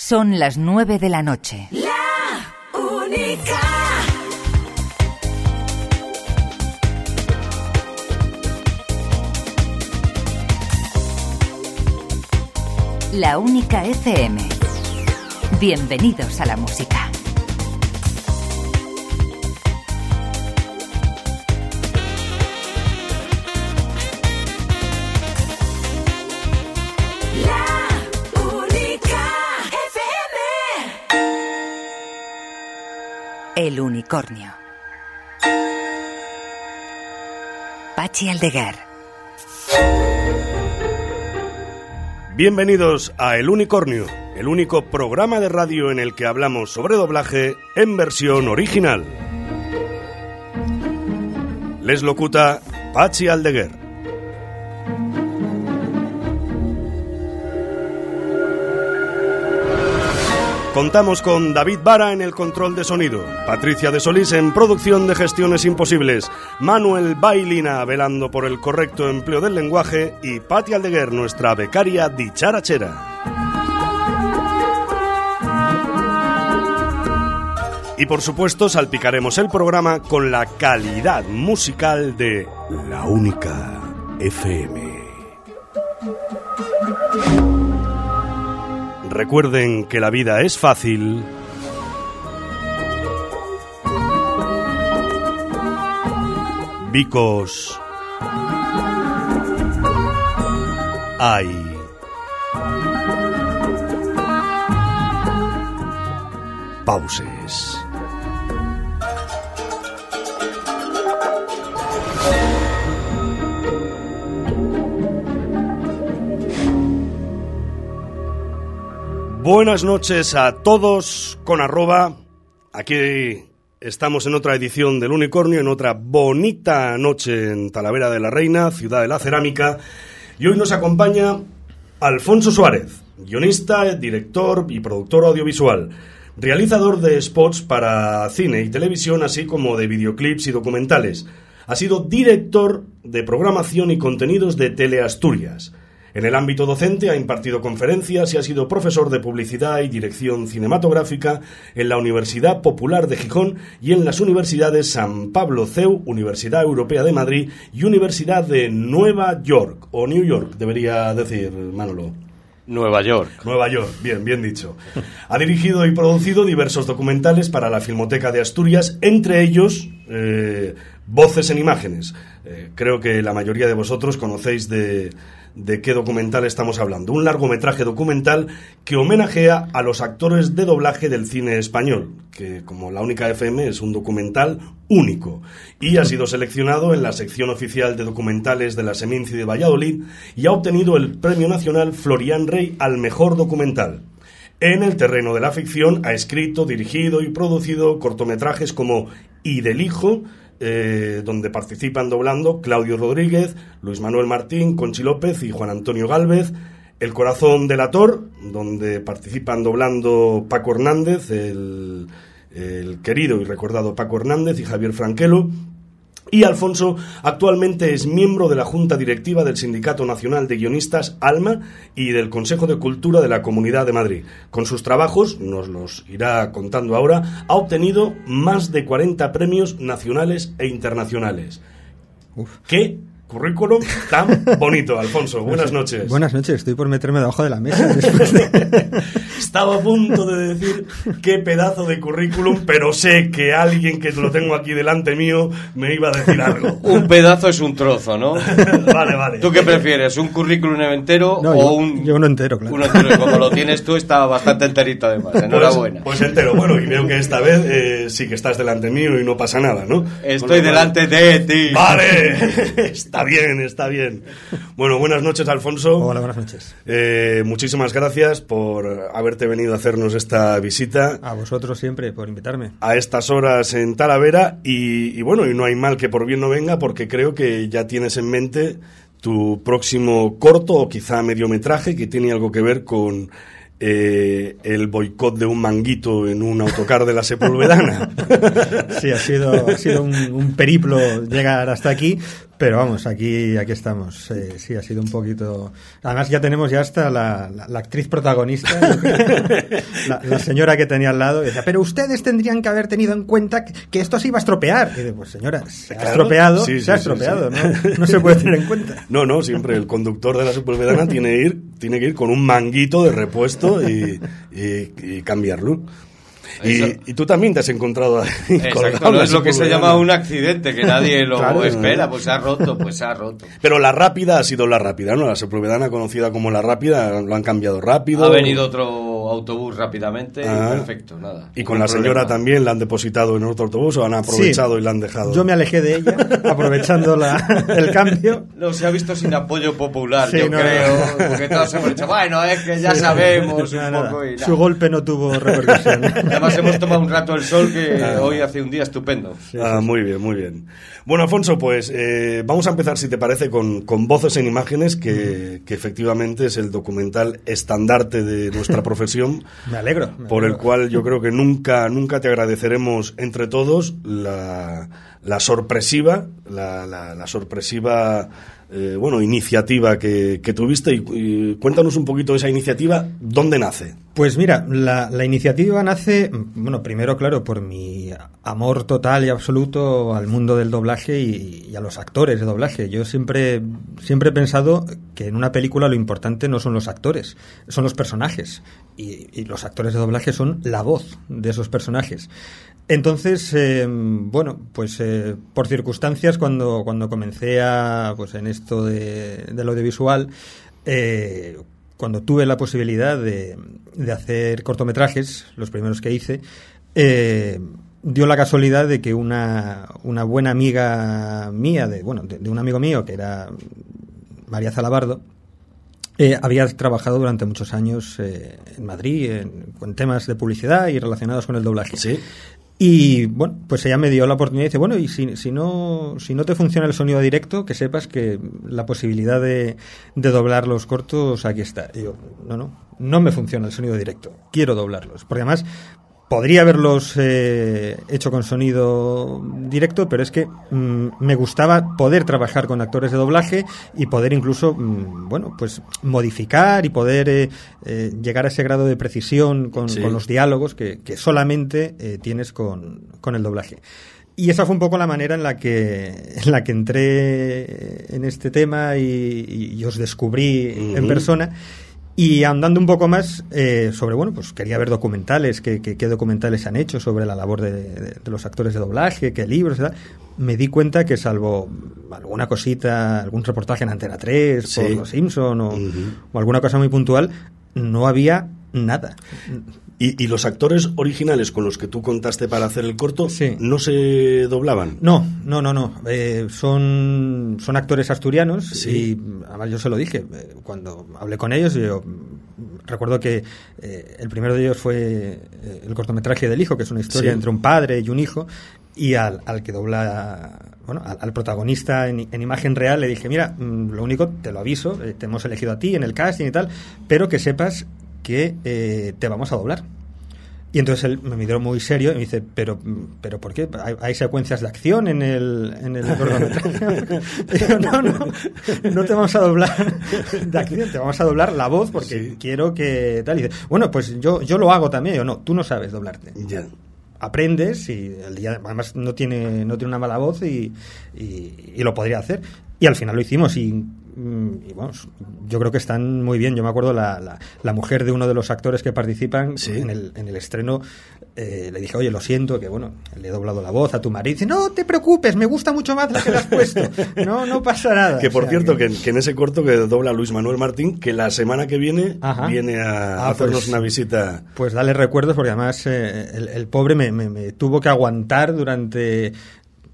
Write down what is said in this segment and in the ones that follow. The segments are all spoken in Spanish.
Son las nueve de la noche. La única. La única FM. Bienvenidos a la música. El unicornio. Pachi Aldeguer. Bienvenidos a El Unicornio, el único programa de radio en el que hablamos sobre doblaje en versión original. Les locuta Pachi Aldeguer. Contamos con David Vara en el control de sonido, Patricia de Solís en producción de gestiones imposibles, Manuel Bailina velando por el correcto empleo del lenguaje y Patti Aldeguer, nuestra becaria dicharachera. Y por supuesto salpicaremos el programa con la calidad musical de La Única FM. Recuerden que la vida es fácil. Vicos. Hay. Pauses. Buenas noches a todos con arroba. Aquí estamos en otra edición del Unicornio, en otra bonita noche en Talavera de la Reina, ciudad de la cerámica. Y hoy nos acompaña Alfonso Suárez, guionista, director y productor audiovisual, realizador de spots para cine y televisión, así como de videoclips y documentales. Ha sido director de programación y contenidos de Teleasturias. En el ámbito docente ha impartido conferencias y ha sido profesor de publicidad y dirección cinematográfica en la Universidad Popular de Gijón y en las universidades San Pablo CEU, Universidad Europea de Madrid y Universidad de Nueva York, o New York, debería decir Manolo. Nueva York. Nueva York, bien, bien dicho. Ha dirigido y producido diversos documentales para la Filmoteca de Asturias, entre ellos eh, Voces en Imágenes. Eh, creo que la mayoría de vosotros conocéis de, de qué documental estamos hablando. Un largometraje documental que homenajea a los actores de doblaje del cine español, que como la única FM es un documental único. Y ha sido seleccionado en la sección oficial de documentales de la Seminci de Valladolid y ha obtenido el Premio Nacional Florian Rey al Mejor Documental. En el terreno de la ficción ha escrito, dirigido y producido cortometrajes como Y del Hijo, eh, donde participan doblando Claudio Rodríguez, Luis Manuel Martín, Conchi López y Juan Antonio Gálvez. El Corazón del Ator, donde participan doblando Paco Hernández, el, el querido y recordado Paco Hernández y Javier Franquelo. Y Alfonso actualmente es miembro de la Junta Directiva del Sindicato Nacional de Guionistas ALMA y del Consejo de Cultura de la Comunidad de Madrid. Con sus trabajos, nos los irá contando ahora, ha obtenido más de 40 premios nacionales e internacionales. ¿Qué currículum tan bonito, Alfonso? Buenas noches. Buenas noches, estoy por meterme debajo de la mesa. después de- Estaba a punto de decir qué pedazo de currículum, pero sé que alguien que lo tengo aquí delante mío me iba a decir algo. Un pedazo es un trozo, ¿no? vale, vale. ¿Tú qué prefieres? ¿Un currículum entero No, o yo- un, yo uno entero, claro. uno entero? Y Como lo tienes tú, está bastante enterito además. Enhorabuena. Pues, pues entero. Bueno, y veo que esta vez eh, sí que estás delante mío y no pasa nada, ¿no? Estoy delante de ti. Vale, está bien, está bien. Bueno, buenas noches, Alfonso. Hola, buenas noches. Eh, muchísimas gracias por haberte venido a hacernos esta visita A vosotros siempre por invitarme. a estas horas en Talavera y, y bueno, y no hay mal que por bien no venga porque creo que ya tienes en mente tu próximo corto o quizá mediometraje que tiene algo que ver con eh, el boicot de un manguito en un autocar de la Sepulvedana. Sí, ha sido, ha sido un, un periplo llegar hasta aquí, Pero vamos, aquí, aquí estamos. Eh, sí, ha sido un poquito. Además, ya tenemos ya hasta la, la- la actriz protagonista, la, la señora que tenía al lado, y decía, pero ustedes tendrían que haber tenido en cuenta que, esto se iba a estropear. Y dice, pues señora, se ha estropeado, sí, se ha estropeado, sí. ¿no? No se puede tener en cuenta. No, no, siempre el conductor de la Sepulvedana tiene, ir, tiene que ir con un manguito de repuesto y, y- y cambiarlo. Y, tú también te has encontrado ahí Exacto, no es lo que se llama un accidente, que nadie lo Claro. espera, pues se ha roto, pues se ha roto. Pero la rápida ha sido la rápida, ¿no? La Sepulvedana conocida como la rápida, lo han cambiado rápido. Ha venido otro autobús rápidamente Ah. y perfecto, nada. Y con la señora problema. también la han depositado en otro autobús o han aprovechado Sí. y la han dejado. Yo me alejé de ella, aprovechando la- el cambio. No, se ha visto sin apoyo popular, Sí, yo no, creo, no. porque todos hemos dicho, bueno, es que ya sabemos un poco y nada. Su golpe no tuvo repercusión. Además hemos tomado un rato el sol que Ah. hoy hace un día estupendo. Ah, muy bien, muy bien. Bueno, Alfonso, pues eh, vamos a empezar, si te parece, con, con Voces en Imágenes, que, que efectivamente es el documental estandarte de nuestra profesión, Me alegro. me por el cual yo creo que nunca, nunca te agradeceremos entre todos la, la sorpresiva, la, la- la sorpresiva, eh, bueno, iniciativa que, tuviste. Y, cuéntanos un poquito de esa iniciativa, ¿dónde nace? Pues mira, la, iniciativa nace, bueno, primero, claro, por mi amor total y absoluto al mundo del doblaje y, a los actores de doblaje. Yo siempre, siempre he pensado que en una película lo importante no son los actores, son los personajes. Y los actores de doblaje son la voz de esos personajes. Entonces, eh, bueno, pues eh, por circunstancias, cuando, cuando comencé a, pues en esto de, del audiovisual, eh, cuando tuve la posibilidad de, de hacer cortometrajes, los primeros que hice, eh, dio la casualidad de que una, una buena amiga mía, de, bueno, de, un amigo mío que era María Zalabardo, eh, había trabajado durante muchos años eh, en Madrid en, temas de publicidad y relacionados con el doblaje. Sí. Y bueno, pues ella me dio la oportunidad y dice, bueno, y si, si, no, si no te funciona el sonido directo, que sepas que la posibilidad de, de doblar los cortos aquí está. Y yo, no, no, no me funciona el sonido directo, quiero doblarlos. Porque además podría haberlos eh, hecho con sonido directo, pero es que mm, me gustaba poder trabajar con actores de doblaje y poder incluso, mm, bueno, pues modificar y poder eh, eh, llegar a ese grado de precisión con, Sí. con los diálogos que, que solamente eh, tienes con, con el doblaje. Y esa fue un poco la manera en la que, en la que entré en este tema y, y os descubrí en persona. Y andando un poco más eh, sobre, bueno, pues quería ver documentales, qué, qué- qué documentales se han hecho sobre la labor de, de- de los actores de doblaje, qué libros tal. Me di cuenta que salvo alguna cosita, algún reportaje en Antena 3, Sí. por Los Simpson o alguna cosa muy puntual, no había nada. ¿Y, y los actores originales con los que tú contaste para hacer el corto Sí. no se doblaban? No, no, no, no. Eh, son, son actores asturianos Sí. y además yo se lo dije eh, cuando hablé con ellos. Yo recuerdo que eh, el primero de ellos fue el cortometraje del hijo, que es una historia Sí. entre un padre y un hijo. Y al, al que dobla, bueno, al, al protagonista en, en imagen real le dije, mira, mm, lo único, te lo aviso, te hemos elegido a ti en el casting y tal, pero que sepas que eh, te vamos a doblar. Y entonces él me miró muy serio y me dice, pero, pero ¿por qué? ¿Hay, hay secuencias de acción en el, en el cortometraje?". Y yo, no, no, no te vamos a doblar de acción, te vamos a doblar la voz porque Sí. quiero que tal. Y dice, bueno, pues yo, yo lo hago también. Yo, no, tú no sabes doblarte Ya. aprendes y el día además no tiene no tiene una mala voz y, y- y lo podría hacer y al final lo hicimos y, y, bueno, yo creo que están muy bien yo me acuerdo la, la, la mujer de uno de los actores que participan Sí. en, el, en el estreno eh, le dije oye lo siento que bueno le he doblado la voz a tu marido y dice no te preocupes me gusta mucho más la que le has puesto no no pasa nada Que por O sea, cierto, que, que en ese corto que dobla Luis Manuel Martín, que la semana que viene Ajá. viene a Ah, hacernos pues- una visita. Pues dale recuerdos porque además eh, el, el pobre me, me- me tuvo que aguantar durante,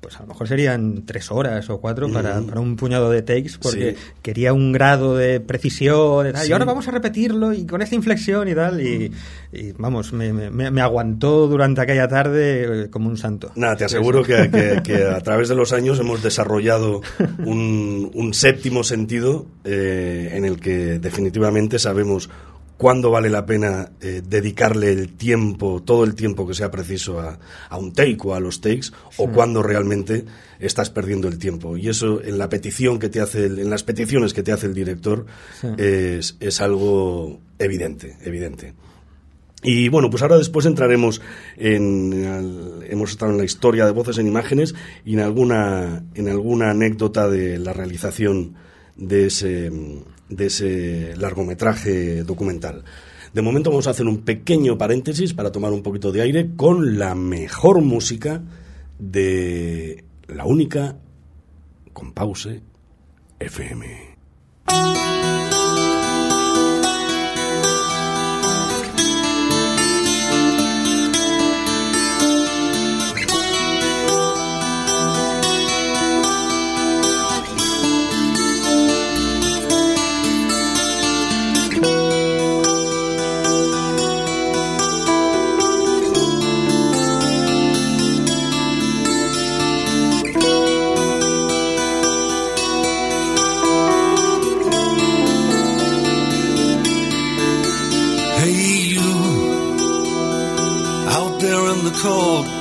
pues a lo mejor serían tres horas o cuatro para, Ujú. para un puñado de takes porque Sí. quería un grado de precisión y, tal. Sí. y ahora vamos a repetirlo y con esta inflexión y tal y, y, vamos, me, me- aguantó durante aquella tarde eh, como un santo. Nada, te aseguro que, que- que a través de los años hemos desarrollado un, un séptimo sentido eh, en el que definitivamente sabemos cuándo vale la pena eh, dedicarle el tiempo, todo el tiempo que sea preciso a, a un take o a los takes, o cuándo realmente estás perdiendo el tiempo. Y eso en la petición que te hace, el- en las peticiones que te hace el director, es, es algo evidente, evidente. Y bueno, pues ahora después entraremos en, al- hemos estado en la historia de voces en imágenes y en alguna, en alguna anécdota de la realización de ese, de ese largometraje documental. De momento vamos a hacer un pequeño paréntesis para tomar un poquito de aire con la mejor música de la única con pause FM.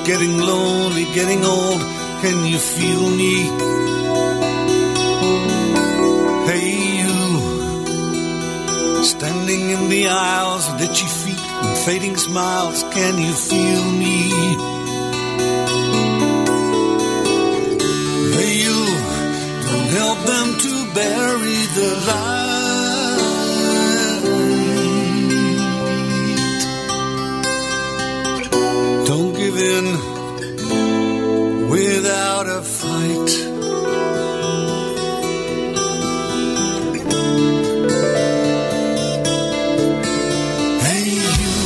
Getting lonely, getting old. Can you feel me? Hey, you standing in the aisles with itchy feet and fading smiles. Can you feel me? Hey, you don't help them to bury the light. Don't in without a fight. Hey, you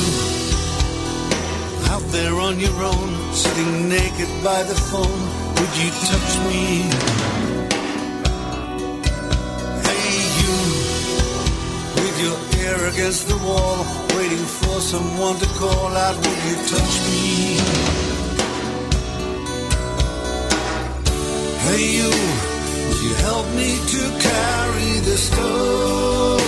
out there on your own, sitting naked by the phone, would you touch me? Hey, you with your ear against the wall, waiting for someone to call out, will you touch me? Hey you, will you help me to carry the stone?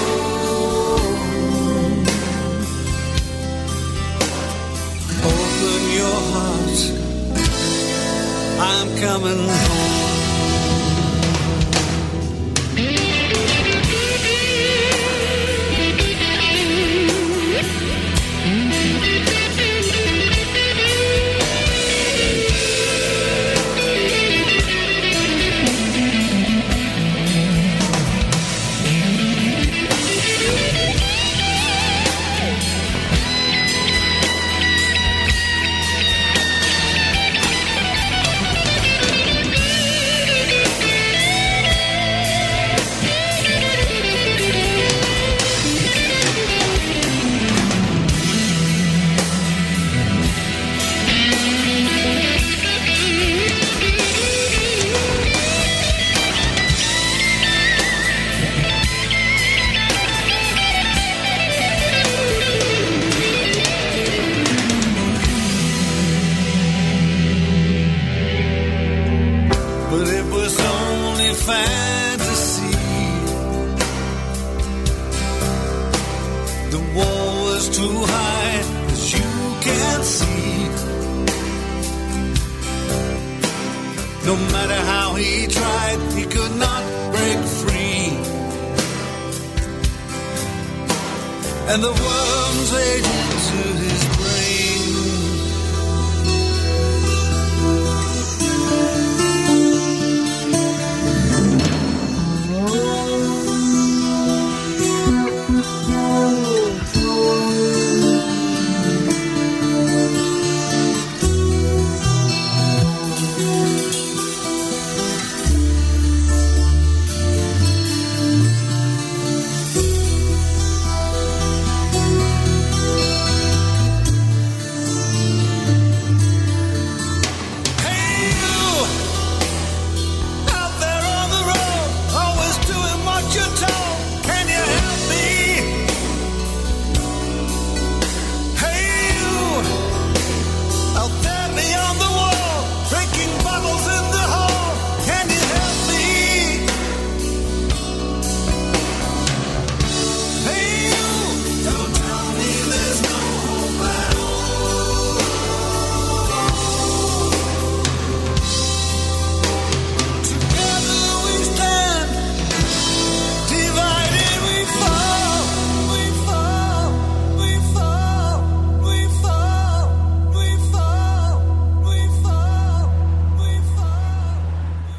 Open your heart, I'm coming home.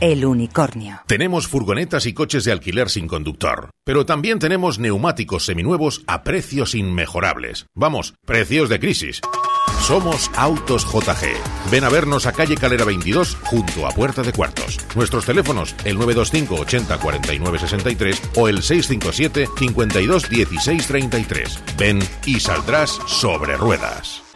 El unicornio. Tenemos furgonetas y coches de alquiler sin conductor, pero también tenemos neumáticos seminuevos a precios inmejorables. Vamos, precios de crisis. Somos Autos JG. Ven a vernos a calle Calera 22 junto a Puerta de Cuartos. Nuestros teléfonos el 925 80 49 63 o el 657 52 16 33. Ven y saldrás sobre ruedas.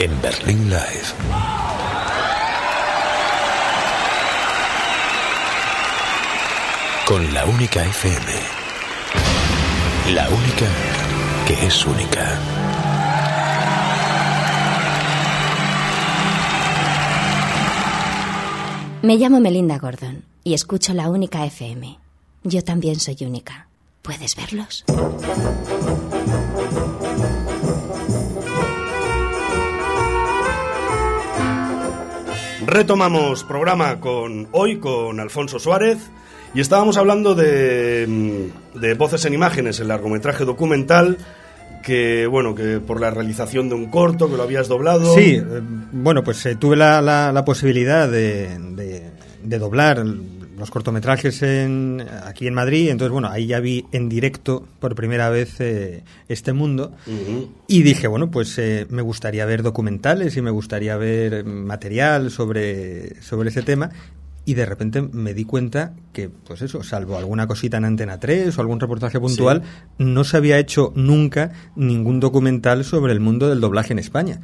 En Berlín Live. Con la única FM. La única que es única. Me llamo Melinda Gordon y escucho la única FM. Yo también soy única. ¿Puedes verlos? Retomamos programa con hoy con Alfonso Suárez y estábamos hablando de, mm, de voces en imágenes, el largometraje documental que bueno que por la realización de un corto que lo habías doblado. Sí, eh, bueno, pues eh, tuve la, la- la posibilidad de, de- de doblar los cortometrajes en, aquí en Madrid, entonces bueno, ahí ya vi en directo por primera vez eh, este mundo y dije, bueno, pues eh, me gustaría ver documentales y me gustaría ver material sobre, sobre ese tema. Y de repente me di cuenta que, pues eso, salvo alguna cosita en Antena 3 o algún reportaje puntual, no se había hecho nunca ningún documental sobre el mundo del doblaje en España.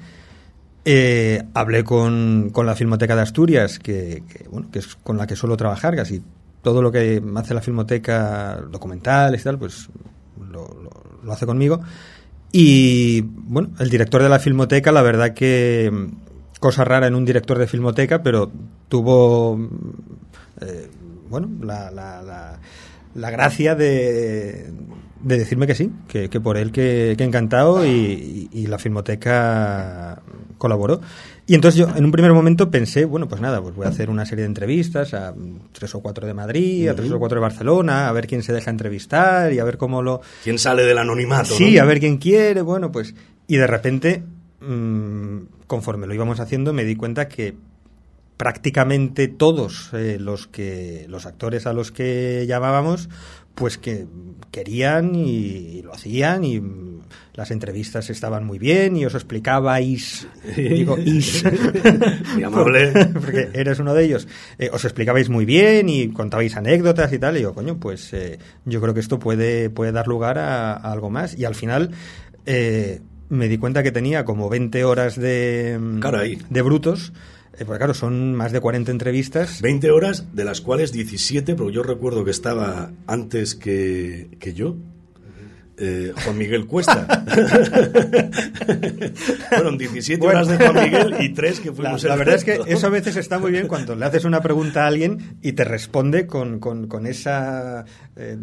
Eh, hablé con, con la Filmoteca de Asturias, que, bueno, que es con la que suelo trabajar, casi todo lo que hace la Filmoteca, documentales y tal, pues lo, hace conmigo. Y bueno, el director de la Filmoteca, la verdad que cosa rara en un director de Filmoteca, pero tuvo eh, bueno, la, la, la, gracia de, de decirme que sí, que, que por él que, que encantado y- y la Filmoteca colaboró. Y entonces yo en un primer momento pensé, bueno, pues nada, pues voy a hacer una serie de entrevistas a tres o cuatro de Madrid, a tres o cuatro de Barcelona, a ver quién se deja entrevistar y a ver cómo lo... ¿Quién sale del anonimato? Sí, no? a ver quién quiere, bueno, pues... Y de repente, mm, conforme lo íbamos haciendo, me di cuenta que prácticamente todos eh, los que los actores a los que llamábamos pues que querían y, y lo hacían y las entrevistas estaban muy bien y os explicabais digo is Muy amable. porque eres uno de ellos eh, os explicabais muy bien y contabais anécdotas y tal y yo coño pues eh, yo creo que esto puede puede dar lugar a, a algo más y al final eh, me di cuenta que tenía como 20 horas de Caray. de brutos eh, porque claro, son más de 40 entrevistas. 20 horas, de las cuales 17, porque yo recuerdo que estaba antes que, que yo. Eh, Juan Miguel Cuesta. Fueron 17 Bueno. horas de Juan Miguel y 3 que La, fuimos la el verdad es que eso a veces está muy bien cuando le haces una pregunta a alguien y te responde con, con- con esa eh,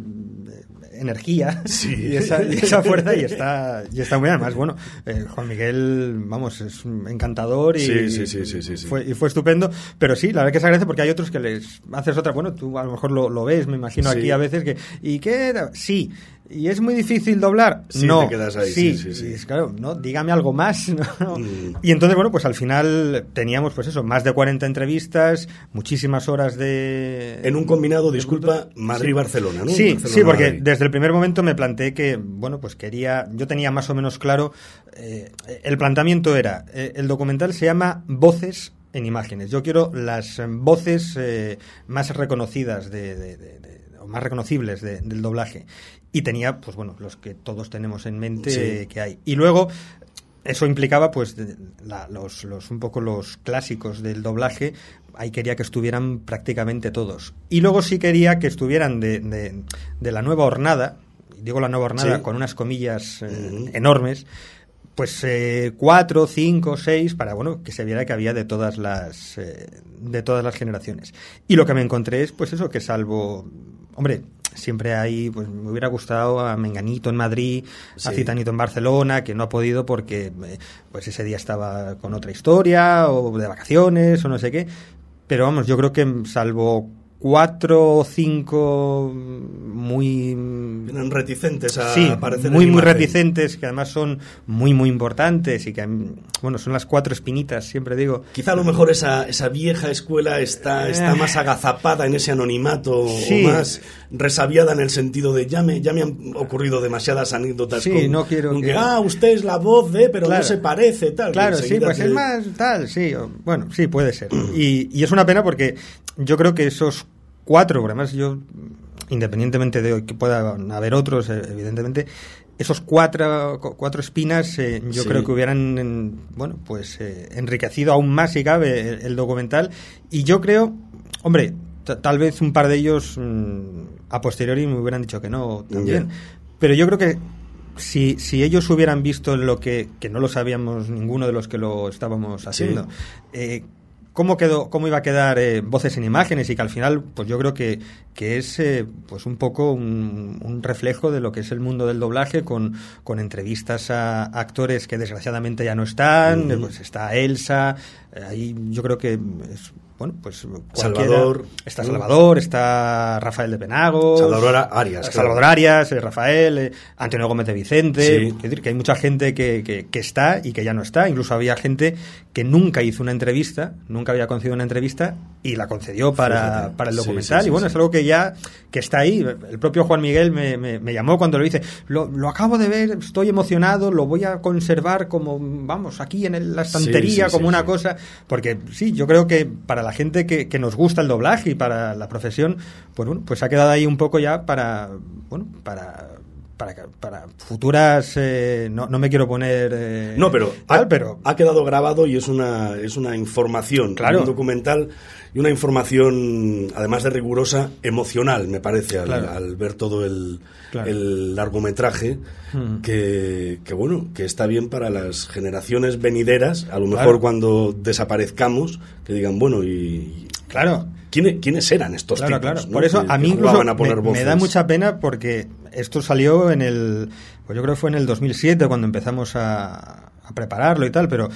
energía Sí. y, esa, y esa fuerza y está, y está muy bien. Además, bueno, eh, Juan Miguel, vamos, es un encantador y, Sí, sí. Fue, y fue estupendo. Pero sí, la verdad que se agradece porque hay otros que les haces otra. Bueno, tú a lo mejor lo, lo ves, me imagino aquí a veces que. ¿Y qué? Sí. ¿Y es muy difícil doblar? Sí, no. te quedas ahí, sí, sí, sí. Claro, ¿no? Dígame algo más. ¿no? Mm. Y entonces, bueno, pues al final teníamos, pues eso, más de 40 entrevistas, muchísimas horas de... En un combinado, disculpa, Madrid-Barcelona, ¿no? Sí, Barcelona, sí, porque Madrid. desde el primer momento me planteé que, bueno, pues quería, yo tenía más o menos claro, eh, el planteamiento era, eh, el documental se llama Voces en Imágenes. Yo quiero las voces eh, más reconocidas de, de- más reconocibles de- del doblaje. Y tenía, pues bueno, los que todos tenemos en mente Sí. que hay. Y luego, eso implicaba, pues, la- los, los, un poco los clásicos del doblaje. Ahí quería que estuvieran prácticamente todos. Y luego sí quería que estuvieran de, de- de la nueva hornada, digo la nueva hornada Sí. con unas comillas eh, enormes, pues eh, cuatro, cinco, seis, para bueno que se viera que había de todas las eh, de todas las generaciones. Y lo que me encontré es pues eso que salvo, hombre, siempre hay, pues me hubiera gustado a Menganito en Madrid, a. Citanito en Barcelona, que no ha podido porque eh, pues ese día estaba con otra historia o de vacaciones o no sé qué. Pero vamos, yo creo que salvo cuatro o cinco muy reticentes a sí, aparecer en muy muy imagen. reticentes que además son muy muy importantes y que bueno son las cuatro espinitas siempre digo Quizá a lo mejor esa, esa vieja escuela está, está Eh. más agazapada en ese anonimato Sí. o más resabiada en el sentido de ya me, ya me han ocurrido demasiadas anécdotas. Sí, con- no quiero con que- que, ah, usted es la voz de, pero Claro. no se parece, tal. Claro, sí, pues es más tal, sí. Bueno, sí, puede ser. Y, y es una pena porque yo creo que esos cuatro, además yo, independientemente de que pueda haber otros, eh, evidentemente, esos cuatro, cu- cuatro espinas eh, yo Sí. creo que hubieran, en- bueno, pues eh, enriquecido aún más, si cabe, el, el documental. Y yo creo, hombre, ta- tal vez un par de ellos mm, a posteriori me hubieran dicho que no también. Pero yo creo que si, si ellos hubieran visto lo que, que no lo sabíamos ninguno de los que lo estábamos haciendo, eh, cómo quedó, cómo iba a quedar eh, voces en imágenes y que al final, pues yo creo que, que es eh, pues un poco un, un reflejo de lo que es el mundo del doblaje con, con entrevistas a actores que desgraciadamente ya no están, pues está Elsa, eh, ahí yo creo que es bueno, pues Salvador. está Salvador, está Rafael de Penagos, Salvador Arias, claro. Salvador Arias, eh, Rafael, eh, Antonio Gómez de Vicente. Sí. Es decir, que hay mucha gente que, que- que está y que ya no está. Incluso había gente que nunca hizo una entrevista, nunca había concedido una entrevista y la concedió para, para el documental. sí, y bueno, es algo que ya que está ahí. El propio Juan Miguel me, me- me llamó cuando lo hice. Lo, lo acabo de ver, estoy emocionado, lo voy a conservar como, vamos, aquí en el- la estantería, como una cosa. Porque sí, yo creo que para la gente que, que nos gusta el doblaje y para la profesión, pues bueno, pues ha quedado ahí un poco ya para, bueno, para para, para futuras eh, no, no me quiero poner eh, No, pero, tal, ha, pero ha quedado grabado y es una, es una información, Claro. un documental y una información, además de rigurosa, emocional, me parece, al, Claro. al ver todo el, Claro. el largometraje, Mm. que, que, bueno, que está bien para las generaciones venideras, a lo mejor Claro. cuando desaparezcamos, que digan, bueno, y... claro ¿Quiénes, quiénes eran estos Claro, tipos? claro. no? Por eso Que- a mí incluso a poner me, me da mucha pena porque esto salió en el, pues yo creo que fue en el 2007 cuando empezamos a, a prepararlo y tal, pero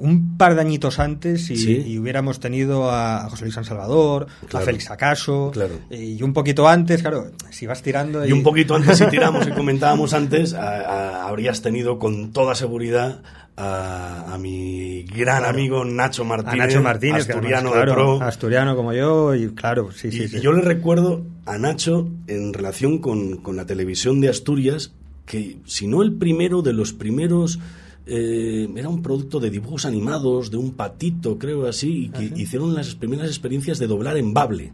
un par de añitos antes y, Sí. y hubiéramos tenido a José Luis San Salvador, a Claro. Félix Acaso, Claro. y un poquito antes, claro, si vas tirando... Y un poquito antes, si tiramos y comentábamos antes, a- a- habrías tenido con toda seguridad a, a mi gran Claro. amigo Nacho a Martínez, Nacho Martínez, asturiano además, de claro, pro. asturiano como yo, y claro, sí, sí, y, sí. y yo le recuerdo a Nacho en relación con, con la televisión de Asturias, que si no el primero de los primeros, eh, era un producto de dibujos animados, de un patito, creo así, y que hicieron las primeras experiencias de doblar en Bable.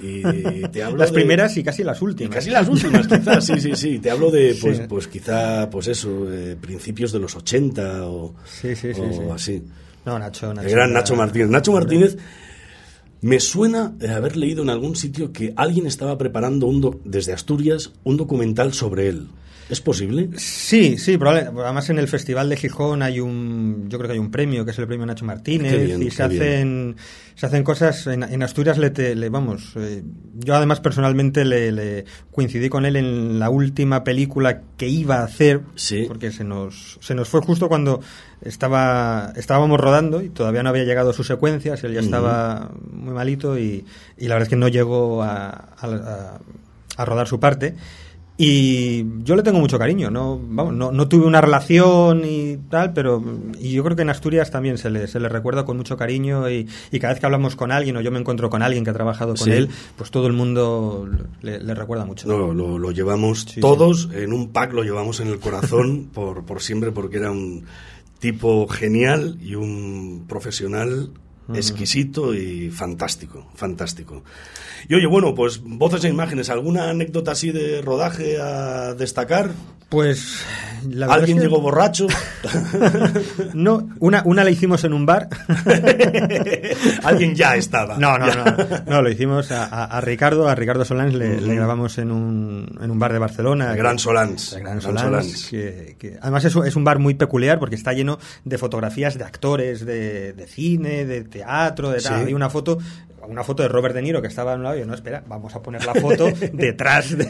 Y te hablo Las de- primeras y casi las y últimas. casi las últimas, quizás, sí, sí, sí. Te hablo de, pues, Sí. pues quizá, pues eso, eh, principios de los 80 o, Sí, sí, sí, o sí. así. No, Nacho, Nacho. El gran era- Nacho Martínez. Nacho Martínez, me suena eh, haber leído en algún sitio que alguien estaba preparando un doc- desde Asturias un documental sobre él. ¿Es posible? Sí, sí, probablemente. Además en el Festival de Gijón hay un, yo creo que hay un premio que es el premio Nacho Martínez bien, y se hacen, se hacen cosas en, en Asturias. Le, te- le- vamos, eh, yo además personalmente le, le coincidí con él en la última película que iba a hacer, Sí. porque se nos, se nos fue justo cuando estaba, estábamos rodando y todavía no había llegado sus secuencias. Él ya estaba muy malito y, y la verdad es que no llegó a, a- a- a rodar su parte. Y yo le tengo mucho cariño, no, vamos, no, no tuve una relación y tal, pero y yo creo que en Asturias también se le, se le recuerda con mucho cariño y, y cada vez que hablamos con alguien o yo me encuentro con alguien que ha trabajado con Sí. él, pues todo el mundo le, le recuerda mucho. No, lo, lo llevamos Sí, todos en un pack, lo llevamos en el corazón por, por siempre, porque era un tipo genial y un profesional exquisito y fantástico, fantástico. Y oye, bueno, pues voces e imágenes, ¿alguna anécdota así de rodaje a destacar? Pues la verdad ¿Alguien es que- llegó borracho? No, una, una la hicimos en un bar. Alguien ya estaba. No, no, Ya. no. No, lo hicimos a, Ricardo, a Ricardo Solans le, le grabamos en un, en un bar de Barcelona. El Gran Solans. El Gran Gran Solans, que- que además es un, es un bar muy peculiar porque está lleno de fotografías de actores de, de cine, de teatro, de tal. Sí. Había una foto, una foto de Robert De Niro que estaba a un lado y yo, no, espera, vamos a poner la foto detrás de,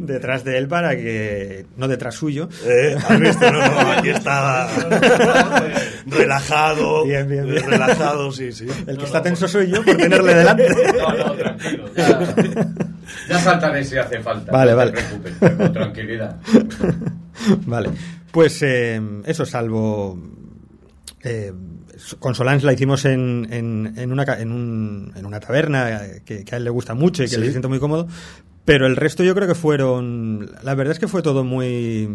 detrás de él para que, no detrás suyo. Eh, ¿Has visto? No, no, aquí estaba relajado. Bien, bien, bien. Relajado, sí, sí. El que está tenso soy yo por tenerle delante. No, no, tranquilo. Ya, ya saltaré si hace falta. Vale, no vale. Te preocupes, pero con tranquilidad. Vale, pues eh, eso, salvo... eh, con Solans la hicimos en, en, en una, en, un- en una taberna eh, que, que a él le gusta mucho y que Sí. le siento muy cómodo, pero el resto yo creo que fueron... La verdad es que fue todo muy,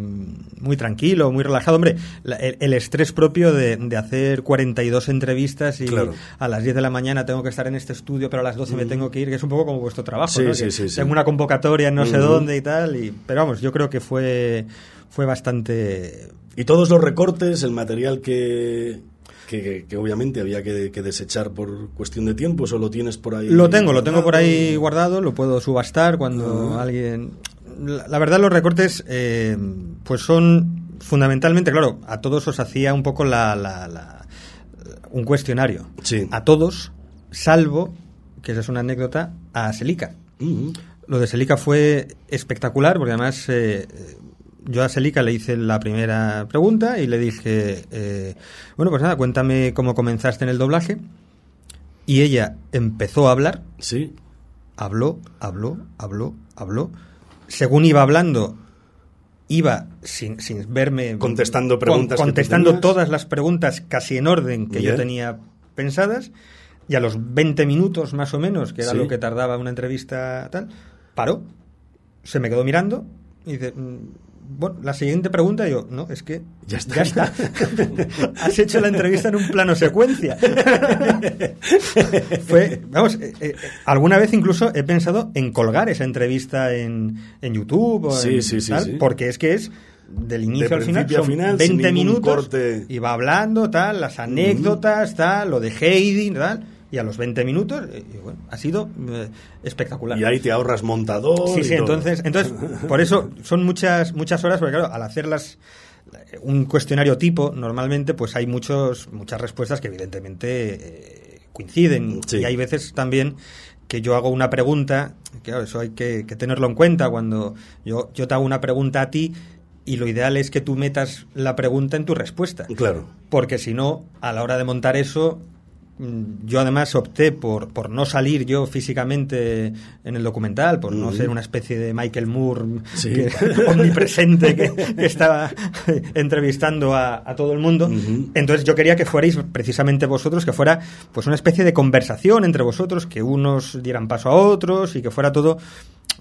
muy tranquilo, muy relajado. Hombre, la- el, el estrés propio de, de hacer 42 entrevistas y Claro. a las 10 de la mañana tengo que estar en este estudio, pero a las 12 me tengo que ir, que es un poco como vuestro trabajo, Sí, ¿no? sí, sí, sí. Tengo una convocatoria en no sé Ujú. dónde y tal, y, pero vamos, yo creo que fue, fue bastante Y todos los recortes, el material que, que, que obviamente había que, que desechar por cuestión de tiempo, ¿eso lo tienes por ahí? Lo tengo, lo tengo por ahí guardado? lo puedo subastar cuando Ah. alguien... La, la verdad, los recortes, eh, pues son fundamentalmente, claro, a todos os hacía un poco la, la- la- un cuestionario. Sí. A todos, salvo, que esa es una anécdota, a Selica. Ujú. Lo de Selica fue espectacular porque además eh, yo a Selica le hice la primera pregunta y le dije, eh, bueno, pues nada, cuéntame cómo comenzaste en el doblaje. Y ella empezó a hablar, Sí. habló, habló, habló, habló. Según iba hablando, iba sin, sin verme... Contestando preguntas contestando todas las preguntas casi en orden que yo tenía pensadas. Y a los 20 minutos más o menos, que era Sí. lo que tardaba una entrevista tal, paró, se me quedó mirando y dice... "Mm, Bueno, la siguiente pregunta, yo, no, es que Ya está. Ya está. Has hecho la entrevista en un plano secuencia. Fue, vamos, eh, eh, alguna vez incluso he pensado en colgar esa entrevista en, en YouTube o Sí, en sí, sí, tal, sí. porque es que es del inicio De al final, son final, sin 20 ningún minutos corte. y va hablando, tal, las anécdotas, tal, lo de Heidi, tal, y a los 20 minutos, eh, y bueno, ha sido eh, espectacular. Y ahí te ahorras montador. Sí, y sí, todo. entonces, entonces, por eso son muchas, muchas horas, porque claro, al hacerlas un cuestionario tipo, normalmente, pues hay muchos, muchas respuestas que evidentemente eh, coinciden. Sí. Y hay veces también que yo hago una pregunta, que claro, eso hay que, que tenerlo en cuenta cuando yo, yo te hago una pregunta a ti y lo ideal es que tú metas la pregunta en tu respuesta. Claro. Porque si no, a la hora de montar eso, yo además opté por, por no salir yo físicamente en el documental, por no ser una especie de Michael Moore Sí. que- omnipresente que, que estaba entrevistando a, a todo el mundo. Entonces yo quería que fuerais precisamente vosotros, que fuera pues una especie de conversación entre vosotros, que unos dieran paso a otros y que fuera todo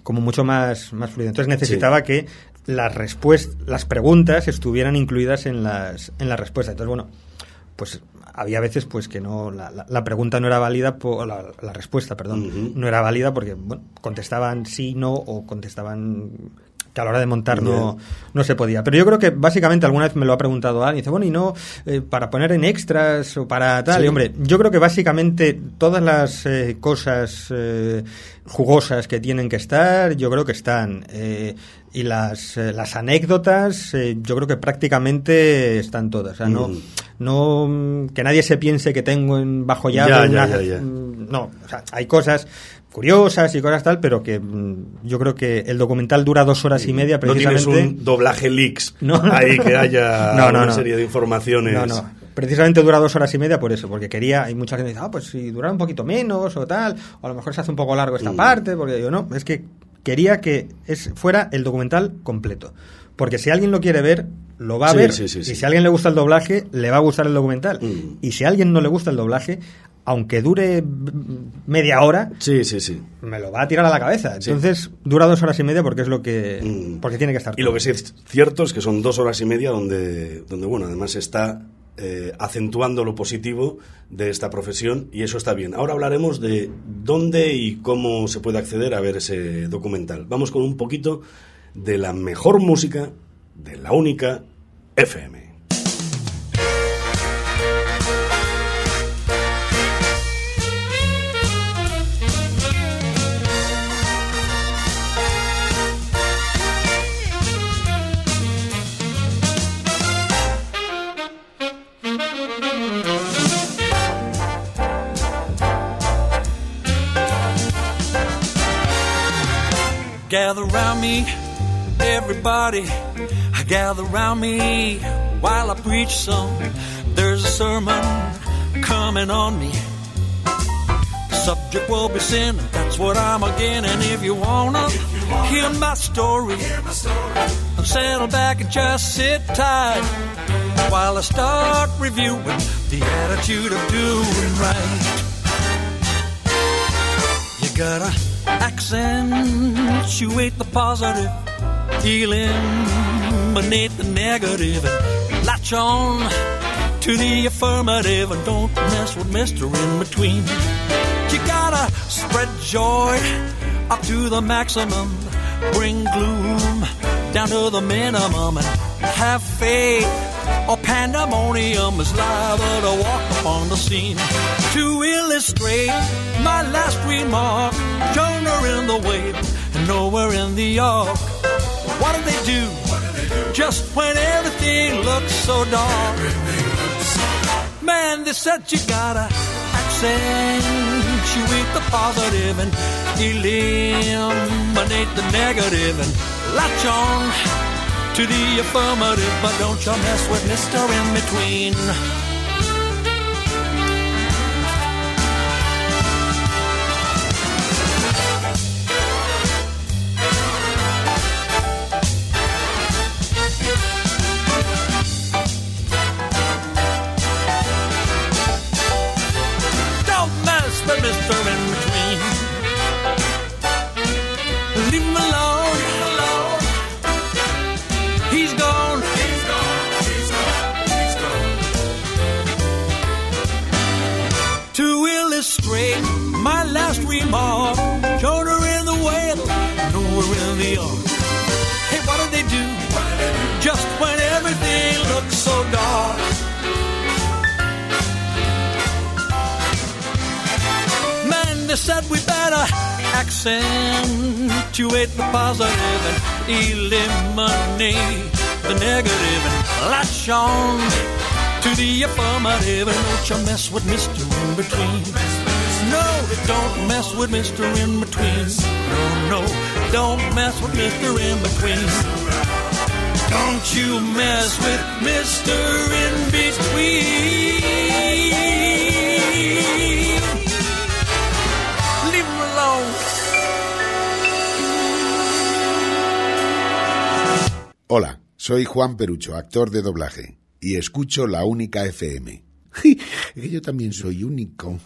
como mucho más, más fluido. Entonces necesitaba que las respuestas, las preguntas estuvieran incluidas en las, en las respuestas. Entonces, bueno, pues había veces pues que no la, la- la pregunta no era válida por la, la respuesta perdón no era válida porque bueno, contestaban sí no o contestaban que a la hora de montar no, no se podía pero yo creo que básicamente alguna vez me lo ha preguntado alguien dice bueno y no eh, para poner en extras o para tal Sí. y hombre yo creo que básicamente todas las eh, cosas eh, jugosas que tienen que estar yo creo que están eh, y las, eh, las anécdotas yo creo que prácticamente están todas o sea, no. No mm, que nadie se piense que tengo en bajo llave Ya, ya, una- ya, mm, no o sea, hay cosas curiosas y cosas tal pero que mm, yo creo que el documental dura dos horas y media No tienes precisamente un doblaje leaks No. ahí que haya No, no, una serie de informaciones. No, no. Precisamente dura dos horas y media por eso, porque quería, hay mucha gente que dice, ah, pues si durara un poquito menos o tal, o a lo mejor se hace un poco largo esta Mm. parte, porque yo no, es que quería que es, fuera el documental completo. Porque si alguien lo quiere ver, lo va a Sí, ver. sí, sí, y si a alguien le gusta el doblaje, le va a gustar el documental. Mm. Y si a alguien no le gusta el doblaje, aunque dure media hora, Sí, sí, sí. me lo va a tirar a la cabeza. Entonces, dura dos horas y media porque es lo que. Mm. porque tiene que estar. Y lo que sí es cierto es que son dos horas y media donde, donde bueno, además está eh, acentuando lo positivo de esta profesión y eso está bien. Ahora hablaremos de dónde y cómo se puede acceder a ver ese documental. Vamos con un poquito de la mejor música de la única FM. Gather round me, everybody. Gather round me while I preach some. There's a sermon coming on me. The subject will be sin. That's what I'm again. And if you wanna hear my story, settle back and just sit tight while I start reviewing the attitude of doing right. You gotta accentuate the positive, eliminate the negative, and latch on to the affirmative, and don't mess with Mister in between. You gotta spread joy up to the maximum, bring gloom down to the minimum, and have faith. Or pandemonium is liable to walk upon the scene. To illustrate my last remark, Jonah in the whale and Noah in the ark. What do they do? Just when everything looks so dark. Man, they said you gotta accentuate the positive and eliminate the negative and latch on to the affirmative, but don't you mess with Mr. In Between. When everything looked so dark. Man, they said we better accentuate the positive and eliminate the negative and latch on to the affirmative and don't you mess with Mr. In Between. No, don't mess with Mr. In Between. No, no, don't mess with Mr. In Between. Don't you mess with Mr. Leave alone. Hola, soy Juan Perucho, actor de doblaje, y escucho la única FM. yo también soy único.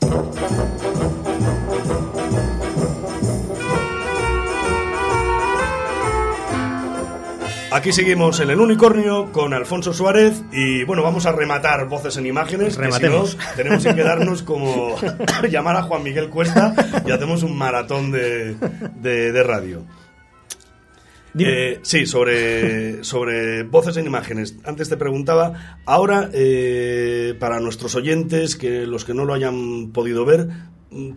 Aquí seguimos en el unicornio con Alfonso Suárez y bueno, vamos a rematar voces en imágenes. que Rematemos. si no, tenemos que quedarnos como llamar a Juan Miguel Cuesta y hacemos un maratón de, de- de radio. Eh, sí, sobre, sobre voces en imágenes. Antes te preguntaba, ahora eh, para nuestros oyentes, que los que no lo hayan podido ver,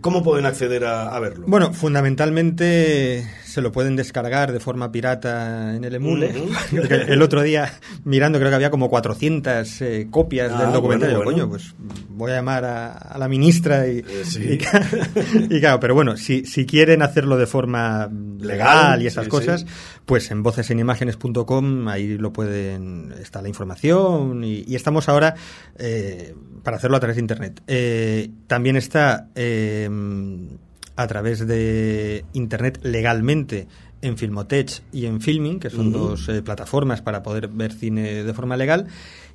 ¿cómo pueden acceder a, a verlo? Bueno, fundamentalmente se lo pueden descargar de forma pirata en el emule. El otro día, mirando, creo que había como 400 eh, copias Ah, del documental. bueno. coño, pues voy a llamar a, a la ministra y, Eh, sí. y, claro, pero bueno, si, si quieren hacerlo de forma legal y esas sí, cosas, sí. pues en vocesenimágenes.com ahí lo pueden, está la información y, y estamos ahora eh, para hacerlo a través de internet. Eh, también está eh, a través de internet legalmente en Filmotech y en Filming, que son dos eh, plataformas para poder ver cine de forma legal.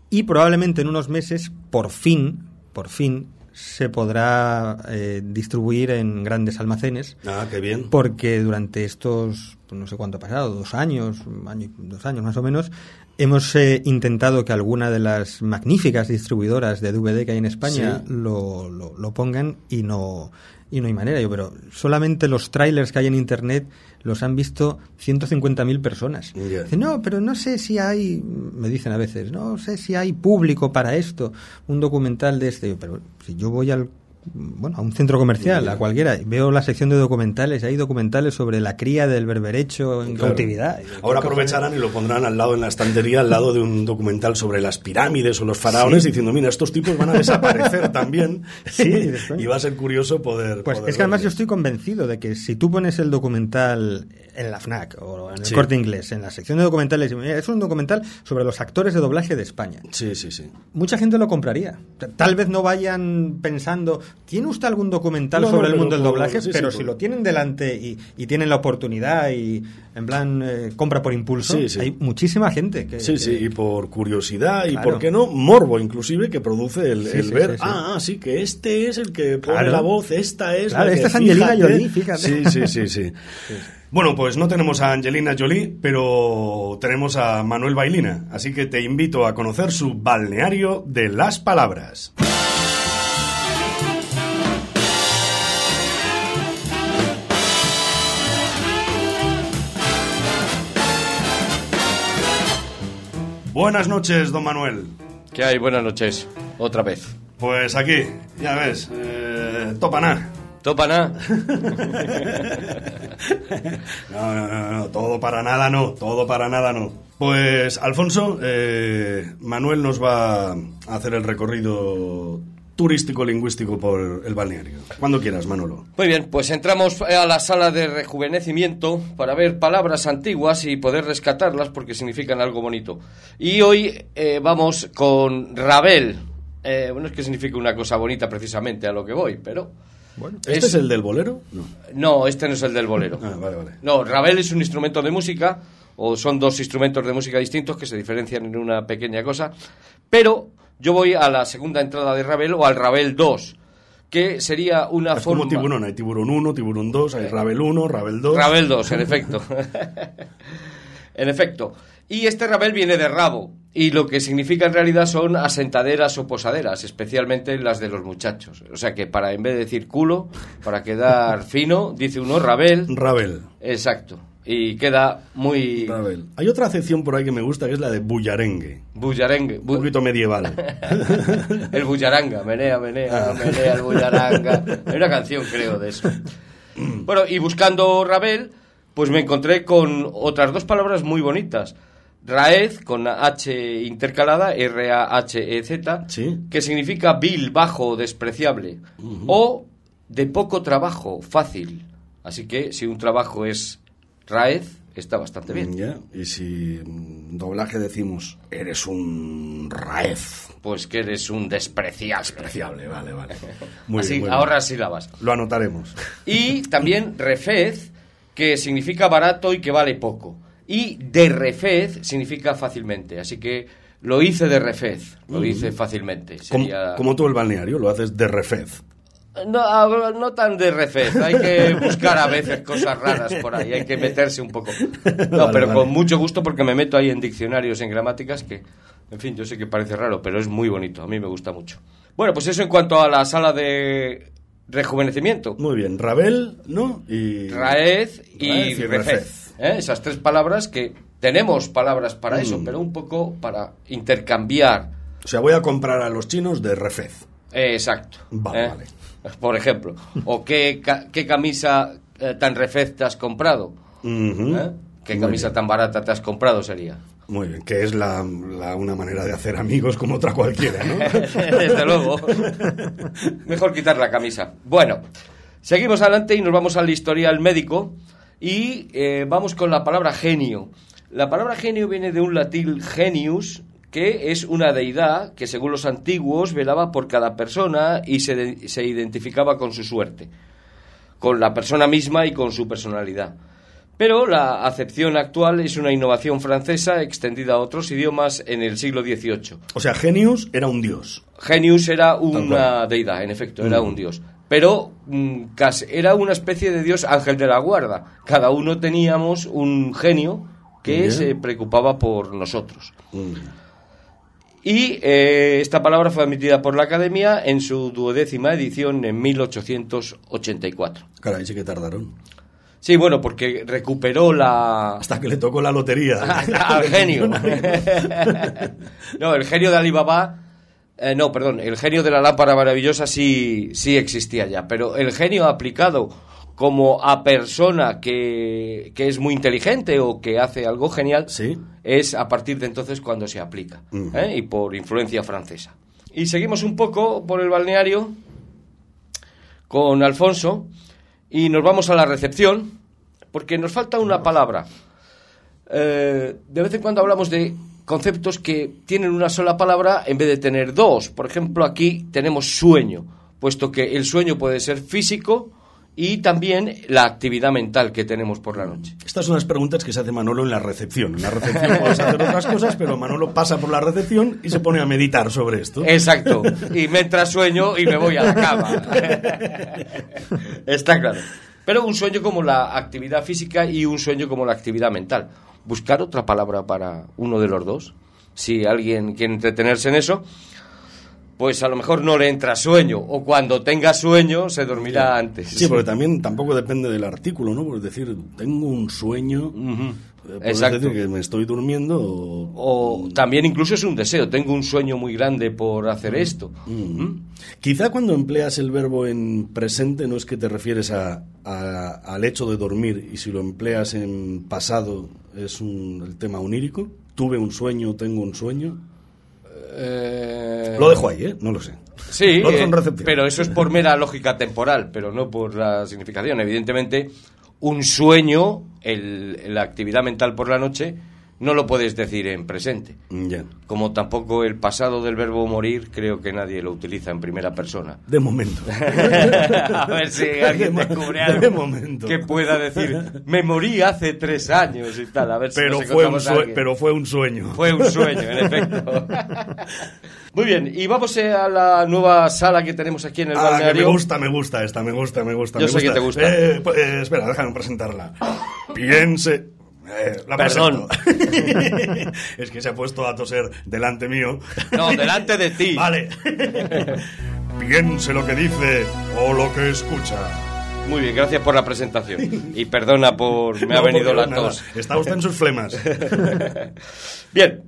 Y probablemente en unos meses, por fin, por fin, se podrá eh, distribuir en grandes almacenes. Ah, qué bien. Porque durante estos, pues no sé cuánto ha pasado, dos años, año, dos años más o menos, Hemos eh, intentado que alguna de las magníficas distribuidoras de DVD que hay en España Sí. lo, lo- lo pongan y no, y no hay manera. Yo, pero solamente los trailers que hay en Internet los han visto 150.000 personas. Dicen, no, pero no sé si hay, me dicen a veces, no sé si hay público para esto, un documental de este. Pero si yo voy al bueno, a un centro comercial, a cualquiera, veo la sección de documentales, hay documentales sobre la cría del berberecho en Claro. cautividad. Ahora aprovecharán y lo pondrán al lado en la estantería, al lado de un documental sobre las pirámides o los faraones, Sí. diciendo, mira, estos tipos van a desaparecer también. Sí, y va a ser curioso poder. Pues poder es que además yo estoy convencido de que si tú pones el documental en la FNAC o en el Sí. corte inglés, en la sección de documentales, es un documental sobre los actores de doblaje de España. Sí, sí, sí. Mucha gente lo compraría. Tal vez no vayan pensando, ¿tiene usted algún documental No, no, sobre el mundo del doblaje? sí, pero si lo tienen delante y, y tienen la oportunidad y en plan eh, compra por impulso, Sí, sí. hay muchísima gente que... Sí, que- sí, y por curiosidad y. ¿por qué no? Morbo, inclusive, que produce el, Sí, el ver, ah, ah, sí, que este es el que pone Claro. la voz, esta es Claro, la esta que, es Angelina. Jolie, fíjate. Sí, sí, sí, sí. Bueno, pues no tenemos a Angelina Jolie, pero tenemos a Manuel Bailina, así que te invito a conocer su balneario de las palabras. Buenas noches, don Manuel. ¿Qué hay? Buenas noches. Otra vez. Pues aquí, ya ves, eh, topaná. ¿Topaná? No, no, no, no, todo para nada no, todo para nada no. Pues, Alfonso, eh, Manuel nos va a hacer el recorrido turístico-lingüístico por el balneario. Cuando quieras, Manolo. Muy bien, pues entramos a la sala de rejuvenecimiento para ver palabras antiguas y poder rescatarlas porque significan algo bonito. Y hoy eh, vamos con Rabel. Eh, bueno, es que significa una cosa bonita precisamente a lo que voy, pero... Bueno, ¿Este es, el del bolero? No. No, este no es el del bolero. Ah, vale, vale. No, Ravel es un instrumento de música, o son dos instrumentos de música distintos que se diferencian en una pequeña cosa, pero yo voy a la segunda entrada de Ravel o al Ravel 2, que sería una Es forma... como tiburón, hay tiburón 1, tiburón 2, hay Rabel 1, Rabel 2. Ravel 2, en efecto. en efecto. Y este Ravel viene de rabo. Y lo que significa en realidad son asentaderas o posaderas, especialmente las de los muchachos. O sea que para, en vez de decir culo, para quedar fino, dice uno Ravel. Rabel. Exacto. Y queda muy Rabel. Hay otra acepción por ahí que me gusta que es la de bullarengue. bullarengue. Un poquito medieval. el bullaranga, menea, menea, menea el bullaranga. Hay una canción, creo, de eso. Bueno, y buscando Rabel, pues me encontré con otras dos palabras muy bonitas. Raez, con H intercalada, R-A-H-E-Z, Sí. que significa vil, bajo, despreciable. O de poco trabajo, fácil. Así que si un trabajo es Raez, está bastante bien. Ya, Y si mm, doblaje decimos, eres un raez. Pues que eres un despreciable. Despreciable, vale, vale. Muy Así, bien, muy bien. ahorras sílabas. Lo anotaremos. Y también refez, que significa barato y que vale poco. Y de refez significa fácilmente. Así que lo hice de refez, lo hice fácilmente. Como, Sería... como tú el balneario, lo haces de refez. No, no tan de refez, hay que buscar a veces cosas raras por ahí, hay que meterse un poco. No, Vale, pero vale. con mucho gusto porque me meto ahí en diccionarios, en gramáticas, que, en fin, yo sé que parece raro, pero es muy bonito, a mí me gusta mucho. Bueno, pues eso en cuanto a la sala de rejuvenecimiento. Muy bien, Rabel, ¿no? Y... Raez y, Raez y refez. refez. ¿eh? Esas tres palabras que tenemos palabras para eso, Mm. pero un poco para intercambiar. O sea, voy a comprar a los chinos de refez. Eh, exacto. Vale, ¿eh? vale. Por ejemplo. O qué, ca- qué camisa eh, tan refez te has comprado. ¿eh? ¿Qué Muy camisa bien. tan barata te has comprado sería? Muy bien, que es la, la- una manera de hacer amigos como otra cualquiera, ¿no? Desde luego. Mejor quitar la camisa. Bueno, seguimos adelante y nos vamos al historial médico y eh, vamos con la palabra genio. La palabra genio viene de un latín genius, que es una deidad que según los antiguos velaba por cada persona y se, de- se identificaba con su suerte, con la persona misma y con su personalidad. Pero la acepción actual es una innovación francesa extendida a otros idiomas en el siglo XVIII. O sea, Genius era un dios. Genius era una deidad, en efecto, era Mm. un dios. Pero mm, casi- era una especie de dios ángel de la guarda. Cada uno teníamos un genio que Bien. se preocupaba por nosotros. Y eh, esta palabra fue admitida por la Academia en su duodécima edición en 1884. Caray, sí que tardaron. Sí, bueno, porque recuperó la... Hasta que le tocó la lotería. al genio. no, el genio de Alibaba... eh, no, perdón, el genio de la lámpara maravillosa sí, sí existía ya, pero el genio aplicado como a persona que, que es muy inteligente o que hace algo genial, es a partir de entonces cuando se aplica. ¿eh? y por influencia francesa. Y seguimos un poco por el balneario con Alfonso y nos vamos a la recepción porque nos falta una palabra. Eh, de vez en cuando hablamos de conceptos que tienen una sola palabra en vez de tener dos. Por ejemplo, aquí tenemos sueño, puesto que el sueño puede ser físico y también la actividad mental que tenemos por la noche. Estas son las preguntas que se hace Manolo en la recepción. En la recepción puedes hacer otras cosas, pero Manolo pasa por la recepción y se pone a meditar sobre esto. Exacto. Y me entra sueño y me voy a la cama. Está claro. Pero un sueño como la actividad física y un sueño como la actividad mental. Buscar otra palabra para uno de los dos. Si alguien quiere entretenerse en eso, pues a lo mejor no le entra sueño. O cuando tenga sueño, se dormirá antes. Sí, porque también tampoco depende del artículo, ¿no? Por decir, tengo un sueño. Exacto. decir que me estoy durmiendo o... O también incluso es un deseo. Tengo un sueño muy grande por hacer esto. Mm. Quizá cuando empleas el verbo en presente no es que te refieres a, a- al hecho de dormir y si lo empleas en pasado es un, el tema onírico. Tuve un sueño, tengo un sueño. Eh, Lo dejo ahí, ¿eh? No lo sé. Sí, Lo dejo en eh, pero eso es por mera lógica temporal, pero no por la significación. Evidentemente, un sueño, el- la actividad mental por la noche, no lo puedes decir en presente. Ya. Como tampoco el pasado del verbo morir, creo que nadie lo utiliza en primera persona. De momento. A ver si alguien De- descubre de algo momento. que pueda decir, me morí hace tres años y tal. A ver si Pero nos fue, un a pero fue un sueño. Fue un sueño, en efecto. Muy bien, y vamos eh, a la nueva sala que tenemos aquí en el Ah, balneario. me gusta, me gusta esta, me gusta, me gusta. Yo me sé que te gusta. Eh, pues, eh, espera, déjame presentarla. Piense. Eh, la Perdón. es que se ha puesto a toser delante mío. No, delante de ti. Vale. Piense lo que dice o lo que escucha. Muy bien, gracias por la presentación. Y perdona por... Me ha venido la nada, tos. Está usted en sus flemas. Bien,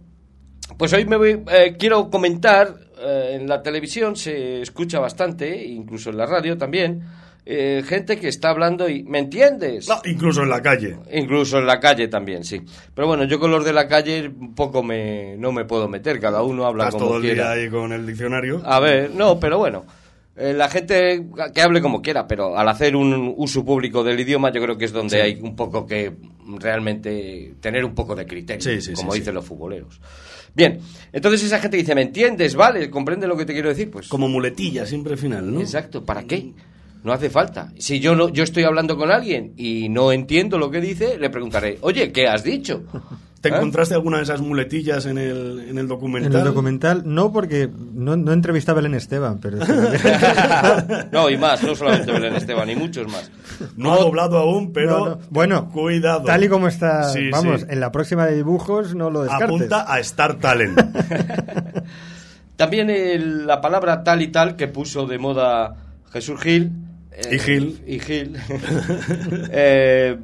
pues hoy me voy, eh, quiero comentar, eh, en la televisión se escucha bastante, incluso en la radio también, eh, gente que está hablando y... ¿Me entiendes? No, incluso en la calle. Incluso en la calle también, sí. Pero bueno, yo con los de la calle un poco me, no me puedo meter, cada uno habla Estás como todo el quiera. día ahí con el diccionario. A ver, no, pero bueno. eh, la gente que hable como quiera, pero al hacer un uso público del idioma, yo creo que es donde Sí. hay un poco que realmente tener un poco de criterio, Sí, sí, como dicen los futboleros. Bien, entonces esa gente dice, ¿me entiendes? ¿Vale? ¿Comprende lo que te quiero decir? Pues Como muletilla, siempre al final, ¿no? Exacto, ¿para qué? No hace falta. Si yo no, yo estoy hablando con alguien y no entiendo lo que dice, le preguntaré, oye, ¿qué has dicho? ¿Te ¿Eh? encontraste alguna de esas muletillas en el, en el documental? En el documental, no, porque no, no entrevisté a Belén Esteban, pero... no, y más, no solamente Belén Esteban, y muchos más. No ha doblado aún, pero No, no. Bueno, cuidado. Tal y como está, Sí, vamos, sí. en la próxima de dibujos no lo descartes. Apunta a Star Talent. También el- la palabra tal y tal que puso de moda Jesús Gil. Eh, Y Gil. Y Gil. eh,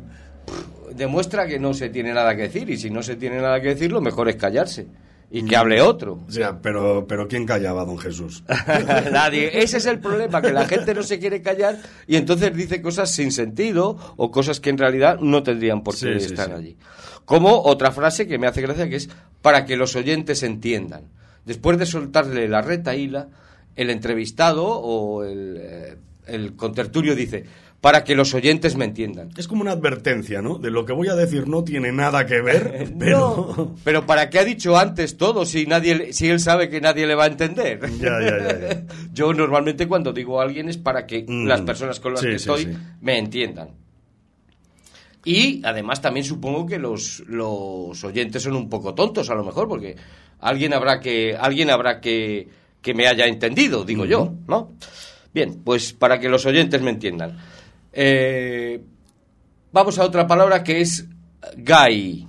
demuestra que no se tiene nada que decir. Y si no se tiene nada que decir, lo mejor es callarse. Y que hable otro. O sea, pero, pero ¿quién callaba don Jesús? Nadie. Ese es el problema, que la gente no se quiere callar y entonces dice cosas sin sentido o cosas que en realidad no tendrían por qué Sí, sí, estar sí. allí. Como otra frase que me hace gracia que es para que los oyentes entiendan. Después de soltarle la retaíla, el entrevistado o el, eh, el contertulio dice para que los oyentes me entiendan. Es como una advertencia, ¿no? De lo que voy a decir no tiene nada que ver, pero... No, pero ¿para qué ha dicho antes todo si nadie si él sabe que nadie le va a entender? Ya, ya, ya, ya. Yo normalmente cuando digo a alguien es para que Mm. las personas con las Sí, que sí, estoy sí. me entiendan. Y además también supongo que los, los oyentes son un poco tontos a lo mejor porque alguien habrá que alguien habrá que, que me haya entendido, digo yo, ¿no? Bien, pues para que los oyentes me entiendan. Eh, vamos a otra palabra que es gay.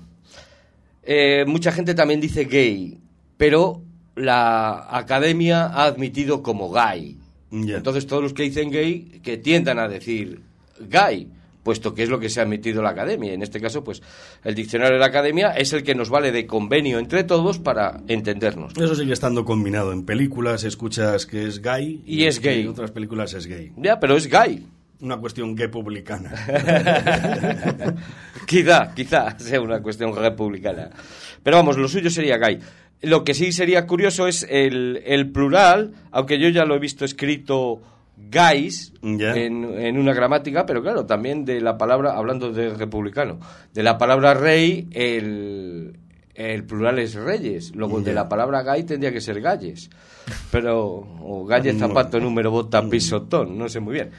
Eh, mucha gente también dice gay, pero la academia ha admitido como gay. Entonces todos los que dicen gay que tiendan a decir gay, puesto que es lo que se ha admitido la academia. En este caso, pues el diccionario de la academia es el que nos vale de convenio entre todos para entendernos. Eso sigue estando combinado. En películas escuchas que es gay Y es gay. En otras películas es gay. Ya, pero es gay. Una cuestión gay publicana. quizá, quizá sea una cuestión republicana. Pero vamos, lo suyo sería gay. Lo que sí sería curioso es el, el plural, aunque yo ya lo he visto escrito gays Ya. en, en una gramática, pero claro, también de la palabra, hablando de republicano, de la palabra rey, el, el plural es reyes. Luego de la palabra gay tendría que ser galles. Pero, o galle, No. zapato, número, bota, pisotón, no sé muy bien.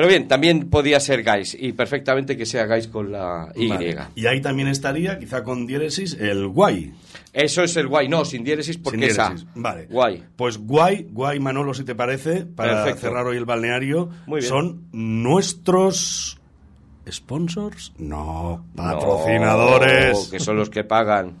Pero bien, también podía ser gays, y perfectamente que sea gays con la Y. Vale. Y ahí también estaría, quizá con diéresis, el guay. Eso es el guay, no, sin diéresis porque Sin es A. diéresis. Vale. Guay. Pues guay, guy Manolo, si te parece, para Perfecto. cerrar hoy el balneario, Muy bien. son nuestros sponsors, no, patrocinadores. No, que son los que pagan.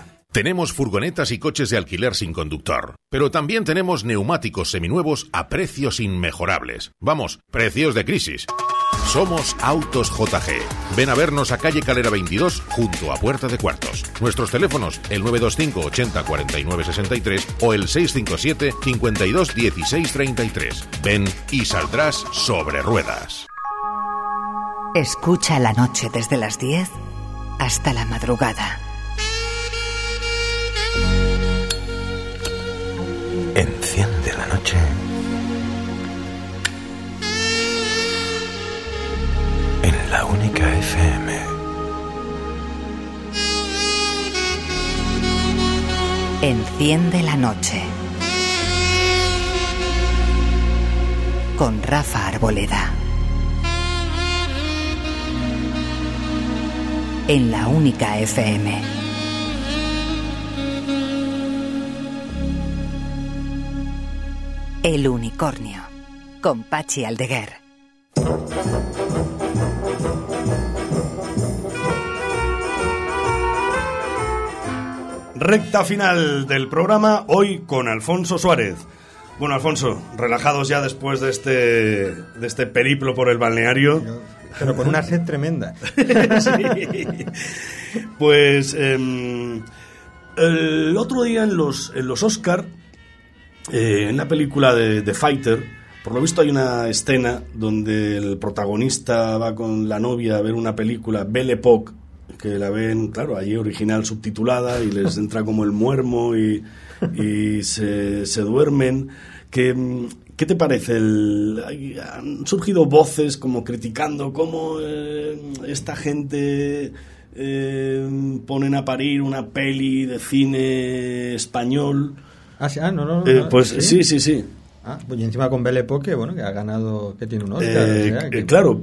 Tenemos furgonetas y coches de alquiler sin conductor, pero también tenemos neumáticos seminuevos a precios inmejorables. Vamos, precios de crisis. Somos Autos JG. Ven a vernos a calle Calera 22 junto a Puerta de Cuartos. Nuestros teléfonos el 925 80 49 63 o el 657 52 16 33. Ven y saldrás sobre ruedas. Escucha la noche desde las 10 hasta la madrugada. En la única FM. Enciende la noche. Con Rafa Arboleda. En la única FM. El unicornio. Con Pachi Aldeguer. Recta final del programa, hoy con Alfonso Suárez. Bueno, Alfonso, relajados ya después de este, de este periplo por el balneario. Pero con una sed tremenda. Sí. Pues em, el otro día en los, en los Oscar, eh, en la película de, de Fighter, por lo visto hay una escena donde el protagonista va con la novia a ver una película, Belle Époque, que la ven, claro, allí original subtitulada y les entra como el muermo y, y se, se duermen. ¿Qué, mm, ¿Qué te parece? El, han surgido voces como criticando cómo eh, esta gente eh, ponen a parir una peli de cine español. Ah, sí, ah, no, no, no, Eh, pues sí, sí, sí. Ah, pues y encima con Belle Époque, bueno, que ha ganado, que tiene un Oscar. Eh, o sea, que- claro,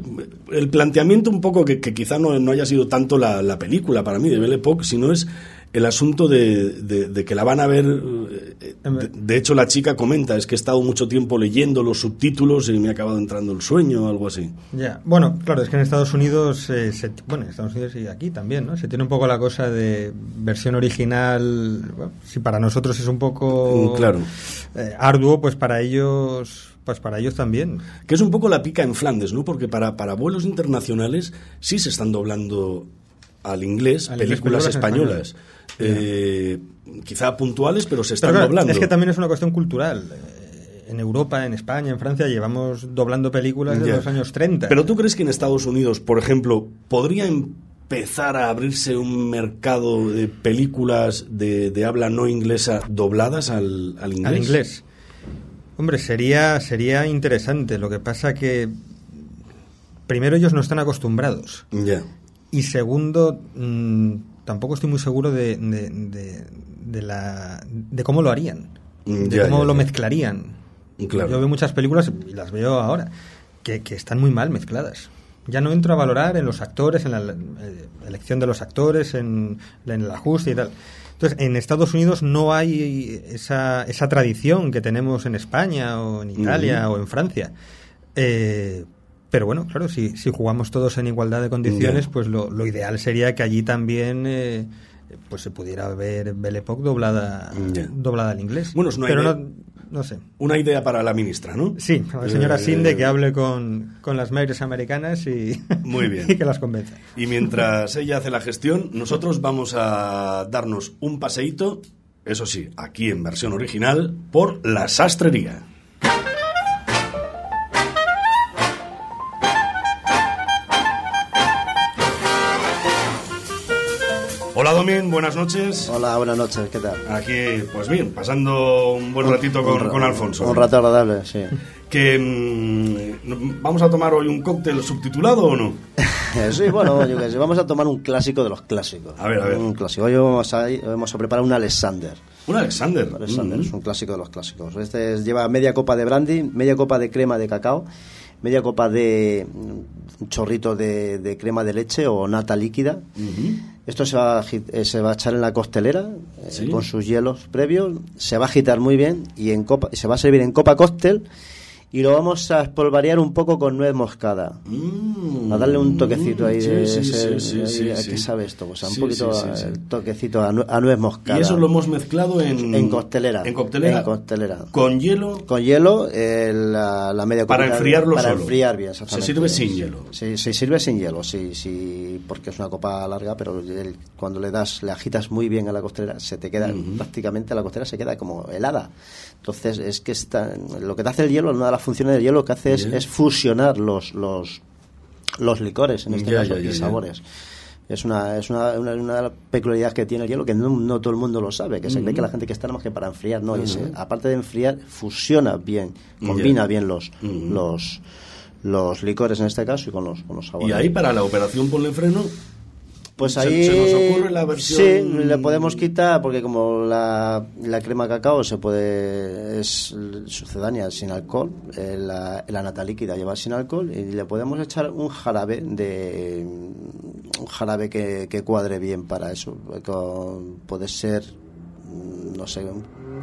el planteamiento un poco que, que quizá no, no haya sido tanto la, la película para mí de Belle Époque, sino es el asunto de, de- de que la van a ver. eh, De, de hecho, la chica comenta: es que he estado mucho tiempo leyendo los subtítulos y me ha acabado entrando el sueño o algo así. Ya, bueno, claro, es que en Estados Unidos, eh, se- bueno, en Estados Unidos y aquí también, ¿no? Se tiene un poco la cosa de versión original, bueno, si para nosotros es un poco Mm, claro. eh, arduo, pues para ellos, pues para ellos también. Que es un poco la pica en Flandes, ¿no? Porque para, para vuelos internacionales sí se están doblando al inglés Al películas españolas. Eh, quizá puntuales, pero se están Pero claro, doblando. es que también es una cuestión cultural. Eh, En Europa, en España, en Francia llevamos doblando películas de los años 30. Pero tú crees que en Estados Unidos, por ejemplo, podría empezar a abrirse un mercado de películas de, de habla no inglesa dobladas al, al inglés? Al inglés. Hombre, sería, sería interesante. Lo que pasa que, primero, ellos no están acostumbrados. Ya. Y segundo, mm, tampoco estoy muy seguro de, de, de- de la, de cómo lo harían. Mm, de ya, cómo ya, lo ya. mezclarían. Claro. Yo veo muchas películas, y las veo ahora, que, que están muy mal mezcladas. Ya no entro a valorar en los actores, en la eh, elección de los actores, en, en el ajuste y tal. Entonces, en Estados Unidos no hay esa, esa tradición que tenemos en España o en Italia o en Francia. Eh, pero bueno, claro, si, si jugamos todos en igualdad de condiciones, pues lo, lo ideal sería que allí también eh, pues se pudiera ver Belle Époque doblada, doblada al inglés. Bueno, es una pero idea- no, no sé. Una idea para la ministra, ¿no? Sí, a la señora Eh, Sinde que hable con, con las madres americanas y, Muy bien. y que las convenza. Y mientras ella hace la gestión, nosotros vamos a darnos un paseíto, eso sí, aquí en versión original, por la sastrería. Buenas noches. Hola, buenas noches, ¿qué tal? Aquí, pues bien, pasando un buen ratito con, Un con Alfonso. Un rato agradable, sí. Que mm, vamos a tomar hoy un cóctel subtitulado o no? sí, bueno, yo qué sé, vamos a tomar un clásico de los clásicos. A ver, a ver. Un clásico. Hoy vamos a, vamos a preparar un Alexander. Un Alexander. Alexander Mm. es un clásico de los clásicos. Este es- lleva media copa de brandy, media copa de crema de cacao, media copa de un chorrito de, de crema de leche o nata líquida. Esto se va, a, eh, se va a echar en la costelera eh, con sus hielos previos, se va a agitar muy bien y en copa, se va a servir en copa cóctel y lo vamos a espolvarear un poco con nuez moscada. A darle un toquecito ahí Mm, Sí, de sí, ese- sí, sí, ahí, sí, ¿a sí. qué sabe esto? Pues a un poquito el toquecito a, nue- a nuez moscada. Y eso lo hemos mezclado en... En costelera. En coctelera. En costelera. Con hielo. Con hielo, eh, la, la media Para enfriarlo Para solo. enfriar bien, Se sirve sin hielo. Sí, se sirve sin hielo, sí, sí, porque es una copa larga, pero el- cuando le das, le agitas muy bien a la costelera, se te queda, prácticamente la costelera se queda como helada. Entonces, es que está, lo que te hace el hielo, una de las funciones del hielo que hace es, es fusionar los, los, los licores, en este Ya, caso, ya, ya, y sabores. Es una, es una, una, una de las peculiaridades que tiene el hielo que no, no todo el mundo lo sabe, que se cree que la gente que está nada más que para enfriar, no, se- Ujú. aparte de enfriar, fusiona bien, combina bien los, los, los licores en este caso y con los, con los sabores. Y ahí para la operación ponle freno. Pues ahí se nos ocurre la versión- sí le podemos quitar porque como la, la crema cacao se puede es sucedánea sin alcohol eh, la, la nata líquida lleva sin alcohol y le podemos echar un jarabe de un jarabe que, que cuadre bien para eso. Puede ser mm, no sé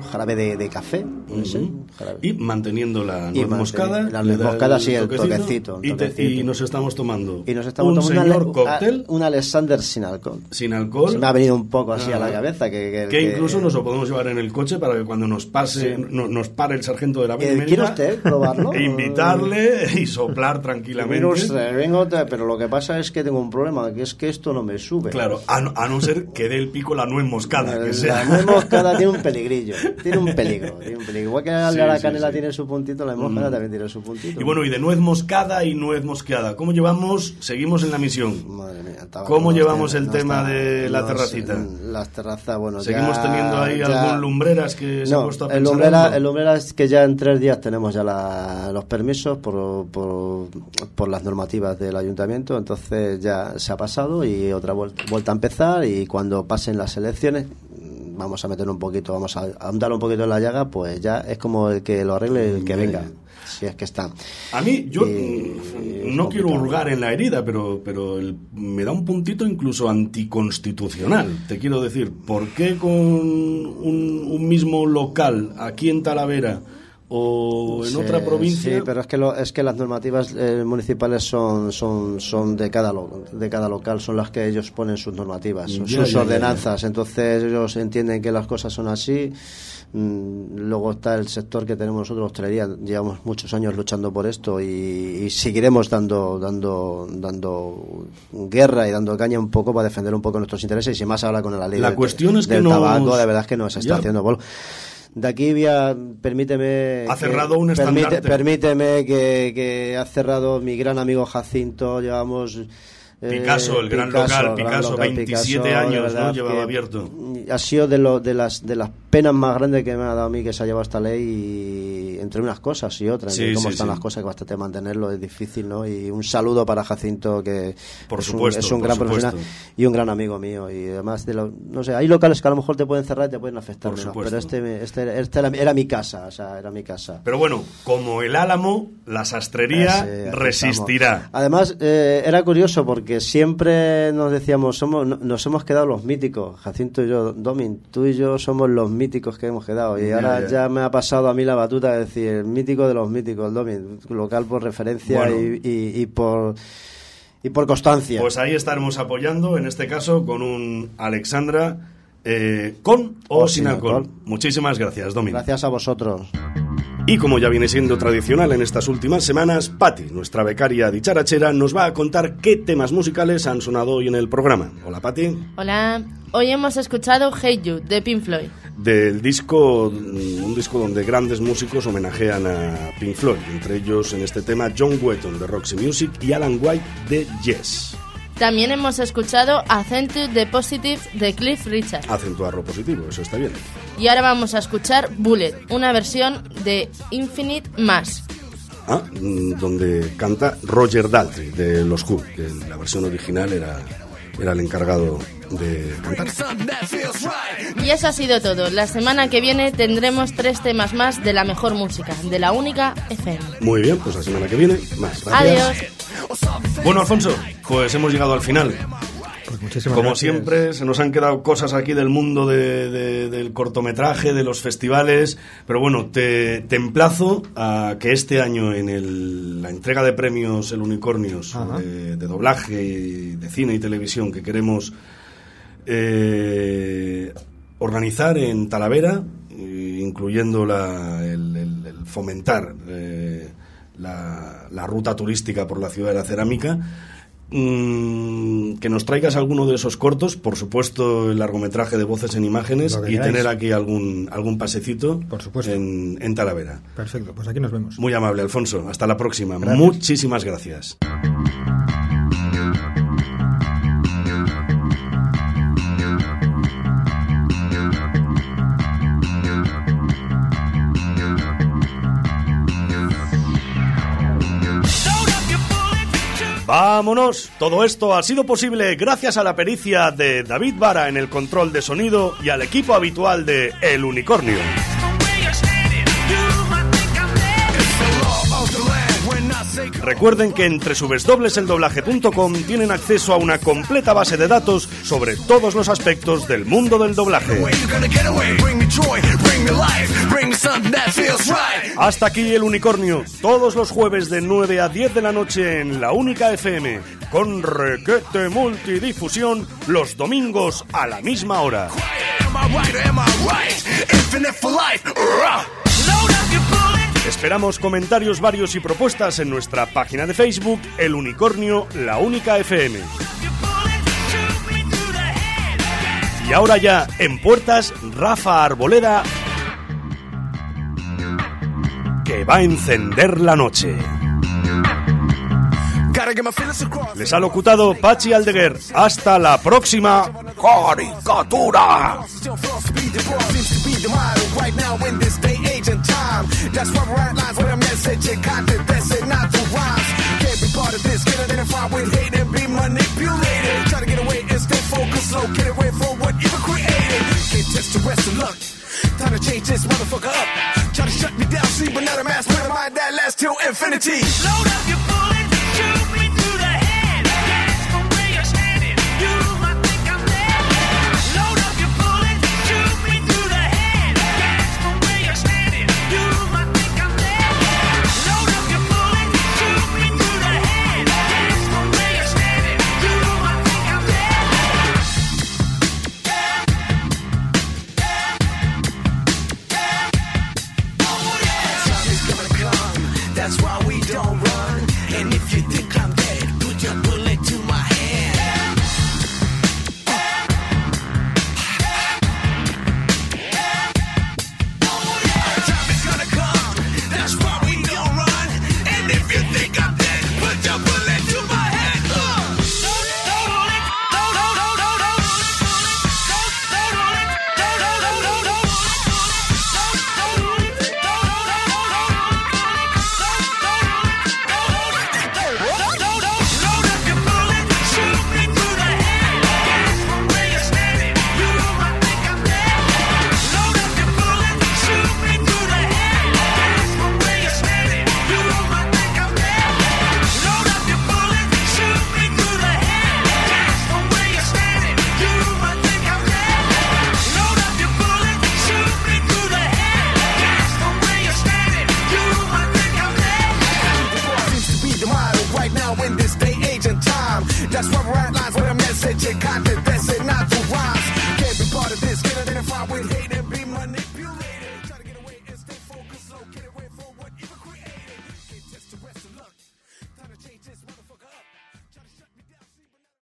jarabe de, de café puede ser, un jarabe. Y manteniendo la Y nuez moscada. la nuez da moscada, sí, el toquecito, un y, te- toquecito. y nos estamos tomando y nos estamos un tomando señor un, ale- cóctel un Alexander sin alcohol sin alcohol. se me ha venido un poco así a la Ah. cabeza que, que- que que- incluso nos lo podemos llevar en el coche para que cuando nos pase, Sí. no- nos pare el sargento de la Eh, Benemérita, ¿quiere usted probarlo? e invitarle y soplar tranquilamente. Usted, vengo pero lo que pasa es que tengo un problema, que es que esto no me sube. Claro, a no, a no ser que dé el pico la nuez moscada. que sea. La nuez moscada tiene un peligrillo, tiene un peligro, tiene un peligro. Igual que la, Sí, la sí, canela sí. tiene su puntito, la moscada Mm. también tiene su puntito. Y bueno, y de nuez moscada y nuez mosqueada. ¿Cómo llevamos? Seguimos en la misión. Madre mía, el ¿Cómo llevamos el tema está- de la terracita? sé, Las terrazas, bueno, Seguimos ya- teniendo ahí ya- algún lumbreras que se ha puesto a el pensar lumbrera, algo. el lumbrera es que ya en tres días tenemos ya la- los permisos por, por, por las normativas del ayuntamiento, entonces ya se ha pasado y otra vuel- vuelta a empezar y cuando pasen las elecciones mm, vamos a meter un poquito, vamos a ahondar un poquito en la llaga, pues ya es como el que lo arregle el que venga, si es que está. A mí, yo Y- mm, no quiero hurgar en la herida, pero, pero el- me da un puntito incluso anticonstitucional. Te quiero decir, ¿por qué con un, un mismo local aquí en Talavera o en Sí, otra provincia? Sí, pero es que lo- es que las normativas eh, municipales son son son de cada lo- de cada local, son las que ellos ponen sus normativas, Ya, sus ya, ya, ordenanzas. Entonces ellos entienden que las cosas son así. Mm, Luego está el sector que tenemos nosotros, hostelería. Llevamos muchos años luchando por esto y, y seguiremos dando dando dando guerra y dando caña un poco para defender un poco nuestros intereses y más ahora con la ley La cuestión es que del nos- tabaco. De verdad es que nos está haciendo bolo. De aquí voy a, permíteme... Ha que- cerrado un permite- estandarte. Permíteme que, que ha cerrado mi gran amigo Jacinto, llevamos Picasso, el gran local, gran Picasso, local, 27 Picasso, años, ¿no? verdad Llevaba que abierto. Ha sido de, lo, de, las, de las penas más grandes que me ha dado a mí que se ha llevado esta ley y entre unas cosas y otras, Sí, de cómo sí, están sí. las cosas, que bastante mantenerlo es difícil, ¿no? Y un saludo para Jacinto, que Por es, supuesto, un, es un gran supuesto. profesional y un gran amigo mío. Y además, de lo- no sé, hay locales que a lo mejor te pueden cerrar y te pueden afectar Por menos, pero este, este, este era, era mi casa, o sea, era mi casa. Pero bueno, como el álamo, la sastrería aquí resistirá. estamos. Además, eh, era curioso porque siempre nos decíamos, somos, no- nos hemos quedado los míticos, Jacinto y yo, Domin, tú y yo somos los míticos que hemos quedado. Y ahora ya. ya. me ha pasado a mí la batuta de decir, el mítico de los míticos, Domin, local por referencia Bueno. y, y- y por y por constancia. Pues ahí estaremos apoyando, en este caso, con un Alexandra eh, con o, O sin, sin alcohol. alcohol. Muchísimas gracias, Domingo. Gracias a vosotros. Y como ya viene siendo tradicional en estas últimas semanas, Patti, nuestra becaria dicharachera, nos va a contar qué temas musicales han sonado hoy en el programa. Hola, Patti. Hola, hoy hemos escuchado Hey You de Pink Floyd. Del disco, mm, un disco donde grandes músicos homenajean a Pink Floyd, entre ellos en este tema John Wetton de Roxy Music y Alan White de Yes. También hemos escuchado Accenture the Positive de Cliff Richard. Acentuarlo positivo, eso está bien. Y ahora vamos a escuchar Bullet, una versión de Infinite Mass. Ah, mm, donde canta Roger Daltrey de Los Who, que la versión original era, era el encargado de cantar. Y eso ha sido todo. La semana que viene tendremos tres temas más de la mejor música, de la única FM. Muy bien, pues la semana que viene más. Gracias. Adiós. Bueno, Alfonso, pues hemos llegado al final. Pues muchísimas Como gracias. siempre, se nos han quedado cosas aquí del mundo de- de- del cortometraje, de los festivales, pero bueno, te, te emplazo a que este año en el- la entrega de premios El Unicornio Ajá. de, de doblaje, y de cine y televisión que queremos eh, organizar en Talavera, eh, incluyendo la- el, el- el fomentar eh, la, la ruta turística por la ciudad de la cerámica. Mm, que nos traigas alguno de esos cortos, por supuesto el largometraje de voces en imágenes y tener aquí algún, algún pasecito Por supuesto. En, en Talavera. Perfecto, pues aquí nos vemos. Muy amable, Alfonso. Hasta la próxima. Gracias. Muchísimas gracias. Vámonos. Todo esto ha sido posible gracias a la pericia de David Vara en el control de sonido y al equipo habitual de El Unicornio. Recuerden que en www.eldoblaje.com tienen acceso a una completa base de datos sobre todos los aspectos del mundo del doblaje. Hasta aquí el unicornio, todos los jueves de 9 a 10 de la noche en la única FM, con requete multidifusión los domingos a la misma hora. Esperamos comentarios varios y propuestas en nuestra página de Facebook, El Unicornio, la única FM. Y ahora ya, en puertas, Rafa Arboleda, que va a encender la noche. Les ha locutado Pachi Aldeguer. Hasta la próxima caricatura. right. That's why we're lines a message and content that's it, not. Can't be part of this, get with hate and be manipulated. Try to get away and stay focused, get away what created. Time to change this motherfucker up. Try to shut me down, see, but not a with a mind that lasts till infinity. Load up your